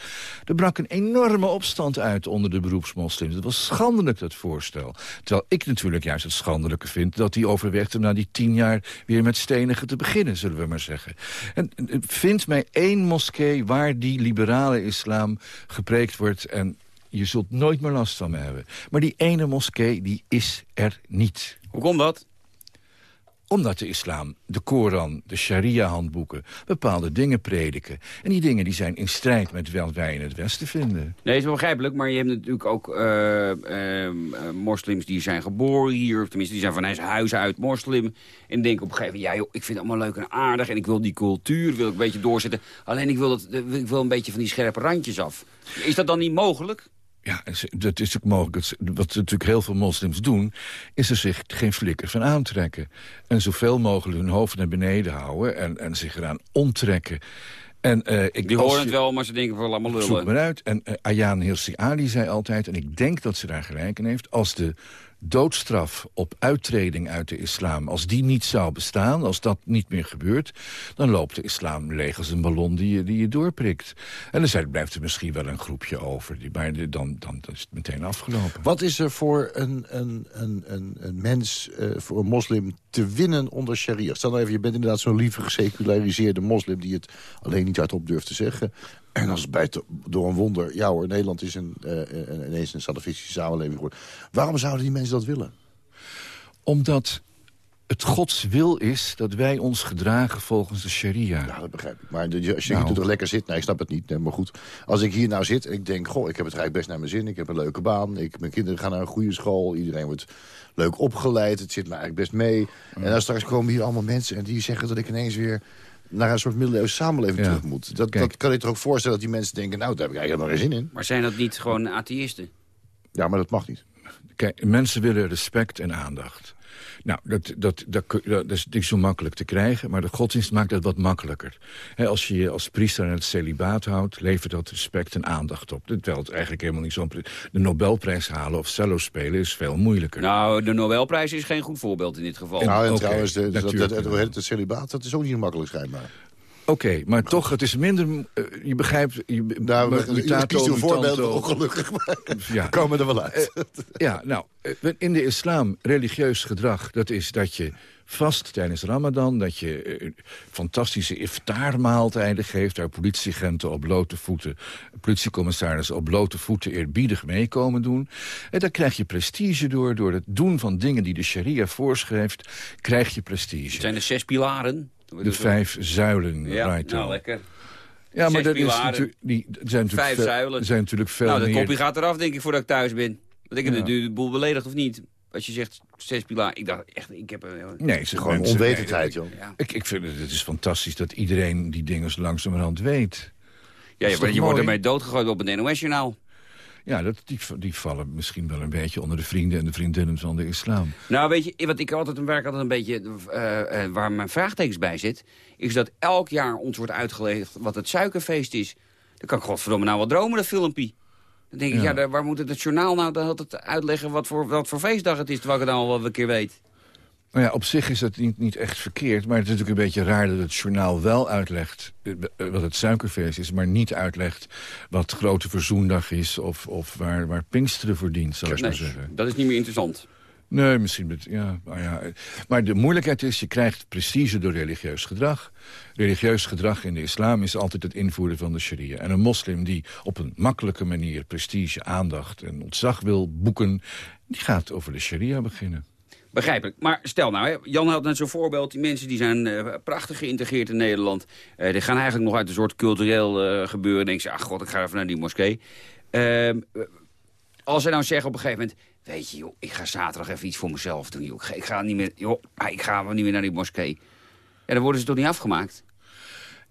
Er brak een enorme opstand uit onder de beroepsmoslims. Het was schandelijk, dat voorstel. Terwijl ik natuurlijk juist het schandelijke vind... dat hij overweegt om na die tien jaar weer met stenigen te beginnen, zullen we maar zeggen. En vind mij één moskee waar die liberale islam gepreekt wordt... en je zult nooit meer last van me hebben. Maar die ene moskee, die is er niet. Hoe komt dat? Omdat de islam, de Koran, de sharia-handboeken... bepaalde dingen prediken. En die dingen die zijn in strijd met wat wij in het Westen vinden. Nee, is wel begrijpelijk, maar je hebt natuurlijk ook eh, eh, eh, moslims die zijn geboren hier. Of tenminste, die zijn van huis uit moslim. En denken op een gegeven moment, ja joh, ik vind het allemaal leuk en aardig. En ik wil die cultuur wil ik een beetje doorzetten. Alleen ik wil, dat, ik wil een beetje van die scherpe randjes af. Is dat dan niet mogelijk? Ja, dat is ook mogelijk. Wat natuurlijk heel veel moslims doen... is er zich geen flikker van aantrekken. En zoveel mogelijk hun hoofd naar beneden houden... en, en zich eraan onttrekken. En, eh, ik, Die horen je- het wel, maar ze denken van, laat maar Zoek lullen. maar uit. En uh, Ayaan Hirsi Ali zei altijd, en ik denk dat ze daar gelijk in heeft... als de doodstraf op uittreding uit de islam... als die niet zou bestaan, als dat niet meer gebeurt... dan loopt de islam leeg als een ballon die je, die je doorprikt. En dan blijft er misschien wel een groepje over. Maar dan, dan, dan is het meteen afgelopen. Wat is er voor een, een, een, een, een mens, eh, voor een moslim, te winnen onder sharia? Stel nou even, je bent inderdaad zo'n lieve geseculariseerde moslim... die het alleen niet hardop durft te zeggen. En als bij te- door een wonder... ja hoor, Nederland is een, eh, een- ineens een salafistische samenleving geworden. Waarom zouden die mensen dat willen? Omdat het Gods wil is dat wij ons gedragen volgens de sharia. Ja, dat begrijp ik. Maar als je Nou. hier toch lekker zit... Nee, ik snap het niet. Nee, maar goed. Als ik hier nou zit en ik denk... Goh, ik heb het eigenlijk best naar mijn zin. Ik heb een leuke baan. Ik, mijn kinderen gaan naar een goede school. Iedereen wordt leuk opgeleid. Het zit me eigenlijk best mee. En dan straks komen hier allemaal mensen... en die zeggen dat ik ineens weer naar een soort middeleeuwse samenleving Ja. terug moet. Dat, dat kan ik toch ook voorstellen dat die mensen denken... nou, daar heb ik eigenlijk helemaal geen zin in. Maar zijn dat niet gewoon atheïsten? Ja, maar dat mag niet. Kijk, mensen willen respect en aandacht. Nou, dat, dat, dat, dat is niet zo makkelijk te krijgen, maar de godsdienst maakt dat wat makkelijker. Hè, als je je als priester aan het celibaat houdt, levert dat respect en aandacht op. Terwijl het eigenlijk helemaal niet zo'n... pri- De Nobelprijs halen of cello spelen is veel moeilijker. Nou, de Nobelprijs is geen goed voorbeeld in dit geval. nou, en trouwens, de, dat, dat, dat, het celibaat, dat is ook niet makkelijk schijnbaar. Oké, maar toch, het is minder... eh, je begrijpt... Je, Nou, we, mutato, je kiest uw voorbeelden ongelukkig, maar Ja. we komen er wel uit. Ja, nou, eh, in de islam, religieus gedrag... dat is dat je vast tijdens Ramadan... dat je eh, fantastische iftaarmaaltijden geeft... daar politieagenten op blote voeten... politiecommissarissen op blote voeten eerbiedig meekomen doen. En daar krijg je prestige door. Door het doen van dingen die de sharia voorschrijft... krijg je prestige. Het zijn de zes pilaren. De vijf zuilen, Ja, right nou lekker. Ja, maar dat is natuurlijk... Die, zijn natuurlijk Vijf veel, zuilen. zijn natuurlijk veel nou, de meer... kopje gaat eraf, denk ik, voordat ik thuis ben. Want ik heb Ja. natuurlijk de boel beledigd, of niet? Als je zegt zes pilaren. Ik dacht echt, ik heb... een- Nee, ze Gewoon mensen- onwetendheid, joh. Ja. Ik, ik vind het, het is fantastisch dat iedereen die dingen zo langzamerhand weet. Ja, je, wordt ermee doodgegooid op het NOS-journaal. Ja, dat, die, die vallen misschien wel een beetje onder de vrienden en de vriendinnen van de islam. Nou, weet je, wat ik altijd, waar ik altijd een beetje, eh, eh, waar mijn vraagtekens bij zit, is dat elk jaar ons wordt uitgelegd wat het suikerfeest is. Dan kan ik godverdomme nou wel dromen, dat filmpje. Dan denk ik, ja, Ja. daar- waar moet het, het journaal nou dan altijd uitleggen wat voor, wat voor feestdag het is, terwijl ik het nou al wel een keer weet. Nou ja, op zich is dat niet, niet echt verkeerd. Maar het is natuurlijk een beetje raar dat het journaal wel uitlegt... eh, eh, wat het suikerfeest is, maar niet uitlegt... wat Grote Verzoendag is of, of waar, waar Pinksteren voor dient, zal ik maar zeggen. dat is niet meer interessant. Nee, misschien. Met, ja, maar, ja. maar de moeilijkheid is, je krijgt prestige door religieus gedrag. Religieus gedrag in de islam is altijd het invoeren van de sharia. En een moslim die op een makkelijke manier prestige, aandacht en ontzag wil boeken... die gaat over de sharia beginnen. Begrijpelijk. Maar stel nou, hè, Jan had net zo'n voorbeeld. Die mensen die zijn eh, prachtig geïntegreerd in Nederland. Eh, die gaan eigenlijk nog uit een soort cultureel eh, gebeuren. En denken ze, ach god, ik ga even naar die moskee. Ehm, eh, als ze nou zeggen op een gegeven moment... Weet je, joh, ik ga zaterdag even iets voor mezelf doen. Joh. Ik, ga, niet meer, joh, ah, ik ga niet meer naar die moskee. Ja, dan worden ze toch niet afgemaakt?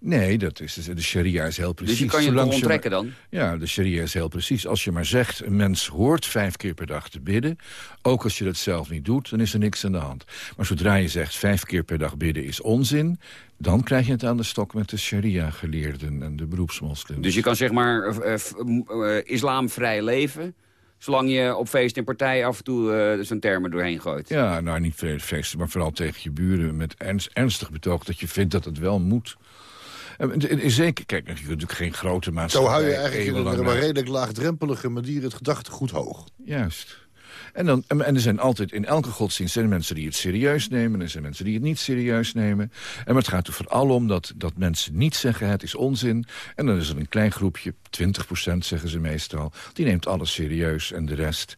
Nee, dat is, de sharia is heel precies. Dus je kan je Zolang onttrekken dan? Ja, de sharia is heel precies. Als je maar zegt, een mens hoort vijf keer per dag te bidden... ook als je dat zelf niet doet, dan is er niks aan de hand. Maar zodra je zegt, vijf keer per dag bidden is onzin... dan krijg je het aan de stok met de sharia-geleerden en de beroepsmoslims. Dus je kan zeg maar eh, eh, eh, islamvrij leven... zolang je op feest en partij af en toe eh, zo'n termen doorheen gooit. Ja, nou, niet feesten, maar vooral tegen je buren... met ernst, ernstig betoog dat je vindt dat het wel moet... En- Zeker, kijk, je kunt natuurlijk geen grote maatschappij... Zo hou je eigenlijk in een redelijk laagdrempelige manier het gedachtegoed hoog. Juist. En, dan, en er zijn altijd, in elke godsdienst zijn er mensen die het serieus nemen... en er zijn mensen die het niet serieus nemen. En maar het gaat er vooral om dat, dat mensen niet zeggen het is onzin. En dan is er een klein groepje, 20% zeggen ze meestal... die neemt alles serieus en de rest...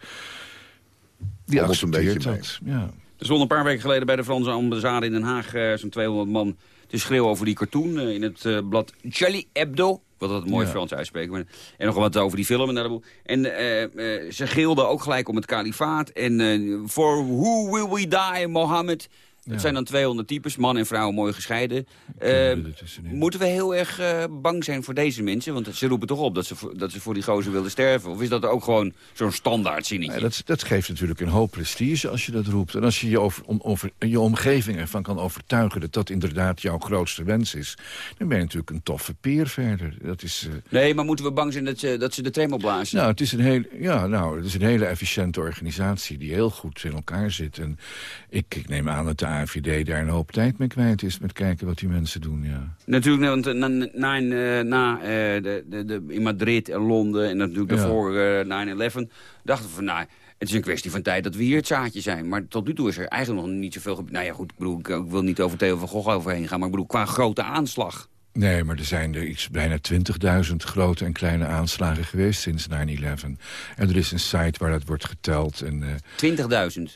die Hobbelt een beetje accepteert dat. Ja. Er stond een paar weken geleden bij de Franse ambassade in Den Haag... eh, zo'n 200 man te schreeuwen over die cartoon eh, in het eh, blad Charlie Hebdo. Wat dat mooi Ja. Frans uitspreken. En nog wat over die film. En, en eh, ze gilden ook gelijk om het kalifaat. En eh, for who will we die, Mohammed? Dat Ja. zijn dan 200 types, man en vrouw mooi gescheiden. Eh, moeten we heel erg eh, bang zijn voor deze mensen? Want ze roepen toch op dat ze, voor, dat ze voor die gozer wilden sterven. Of is dat ook gewoon zo'n standaard zinnetje? Ja, dat, dat geeft natuurlijk een hoop prestige als je dat roept. En als je je, over, om, over, je omgeving ervan kan overtuigen... dat dat inderdaad jouw grootste wens is... dan ben je natuurlijk een toffe peer verder. Dat is... eh, Nee, maar moeten we bang zijn dat ze, dat ze de trem opblazen? Nou, het is een heel, ja, nou, het is een hele efficiënte organisatie die heel goed in elkaar zit. En ik, ik neem aan dat de AVD daar een hoop tijd mee kwijt is met kijken wat die mensen doen. Ja. Natuurlijk, want eh, na, na, na, na, eh, de, de, de, in Madrid en Londen en natuurlijk Ja. daarvoor eh 9-11... dachten we van, nou, het is een kwestie van tijd dat we hier het zaadje zijn. Maar tot nu toe is er eigenlijk nog niet zoveel... Nou ja, goed, ik bedoel, ik, ik wil niet over Theo van Gogh overheen gaan... maar ik bedoel, qua grote aanslag. Nee, maar er zijn er iets, bijna 20.000 grote en kleine aanslagen geweest sinds 9-11. En er is een site waar dat wordt geteld. En, eh 20.000.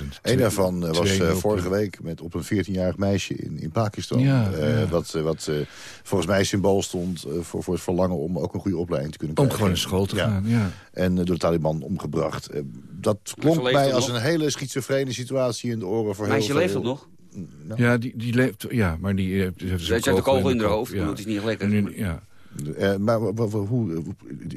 20.000. Een daarvan eh, was eh, vorige week met, op een 14-jarig meisje in, in Pakistan. Ja, Eh, ja. Wat, wat eh, volgens mij symbool stond eh, voor, voor het verlangen om ook een goede opleiding te kunnen Om krijgen. gewoon naar school te gaan, ja. En door de Taliban omgebracht. Dat klonk leeft mij als nog? een hele schizofrene situatie in de oren voor Meisje heel leeft veel... het nog? Ja, die, die leeft, ja, maar die eh, heeft dus heeft een kogel in haar hoofd, maar het is niet lekker. Nu- ja. Eh, maar hoe,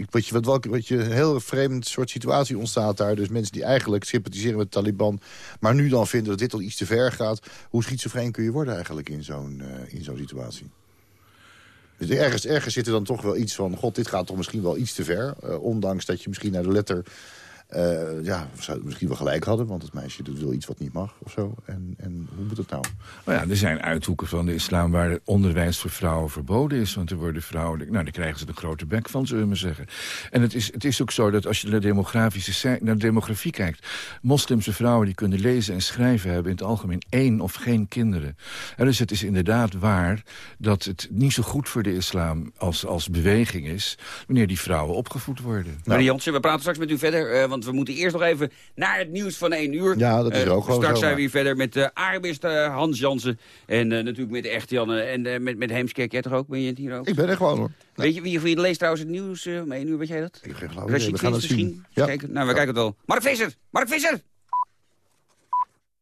wat je, wat, welke, wat je een heel vreemd soort situatie ontstaat daar. Dus mensen die eigenlijk sympathiseren met de Taliban... maar nu dan vinden dat dit al iets te ver gaat. Hoe schizofreen kun je worden eigenlijk in zo'n eh, in zo'n situatie? Dus ergens, ergens zit er dan toch wel iets van... god, dit gaat toch misschien wel iets te ver. eh, ondanks dat je misschien naar de letter... eh, ja, zou het misschien wel gelijk hadden. Want het meisje doet wel iets wat niet mag of zo. En, en hoe moet het nou? Nou ja, er zijn uithoeken van de islam waar onderwijs voor vrouwen verboden is. Want er worden vrouwen, nou, daar krijgen ze een grote bek van, zullen we maar zeggen. En het is, het is ook zo dat als je naar de, demografische, naar de demografie kijkt... moslimse vrouwen die kunnen lezen en schrijven hebben in het algemeen één of geen kinderen. En dus het is inderdaad waar dat het niet zo goed voor de islam als, als beweging is... wanneer die vrouwen opgevoed worden. Marie Jansen, we praten straks met u verder, eh, want we moeten eerst nog even naar het nieuws van 1 uur. Ja, dat is Eh, ook gewoon Straks zijn we hier verder met uh, Arabist eh, Hans Jansen en eh, natuurlijk met de echte Janne en eh, met, met Heemskerk. Jij toch ook? Ben je het hier ook? Ik ben er gewoon hoor. Weet je wie wie leest trouwens het nieuws eh, om 1 uur, weet jij dat? Ik heb geen flauw idee. We gaan het Finch zien. misschien? Ja. Kijken? Nou, we kijken het wel. Mark Visser! Mark Visser!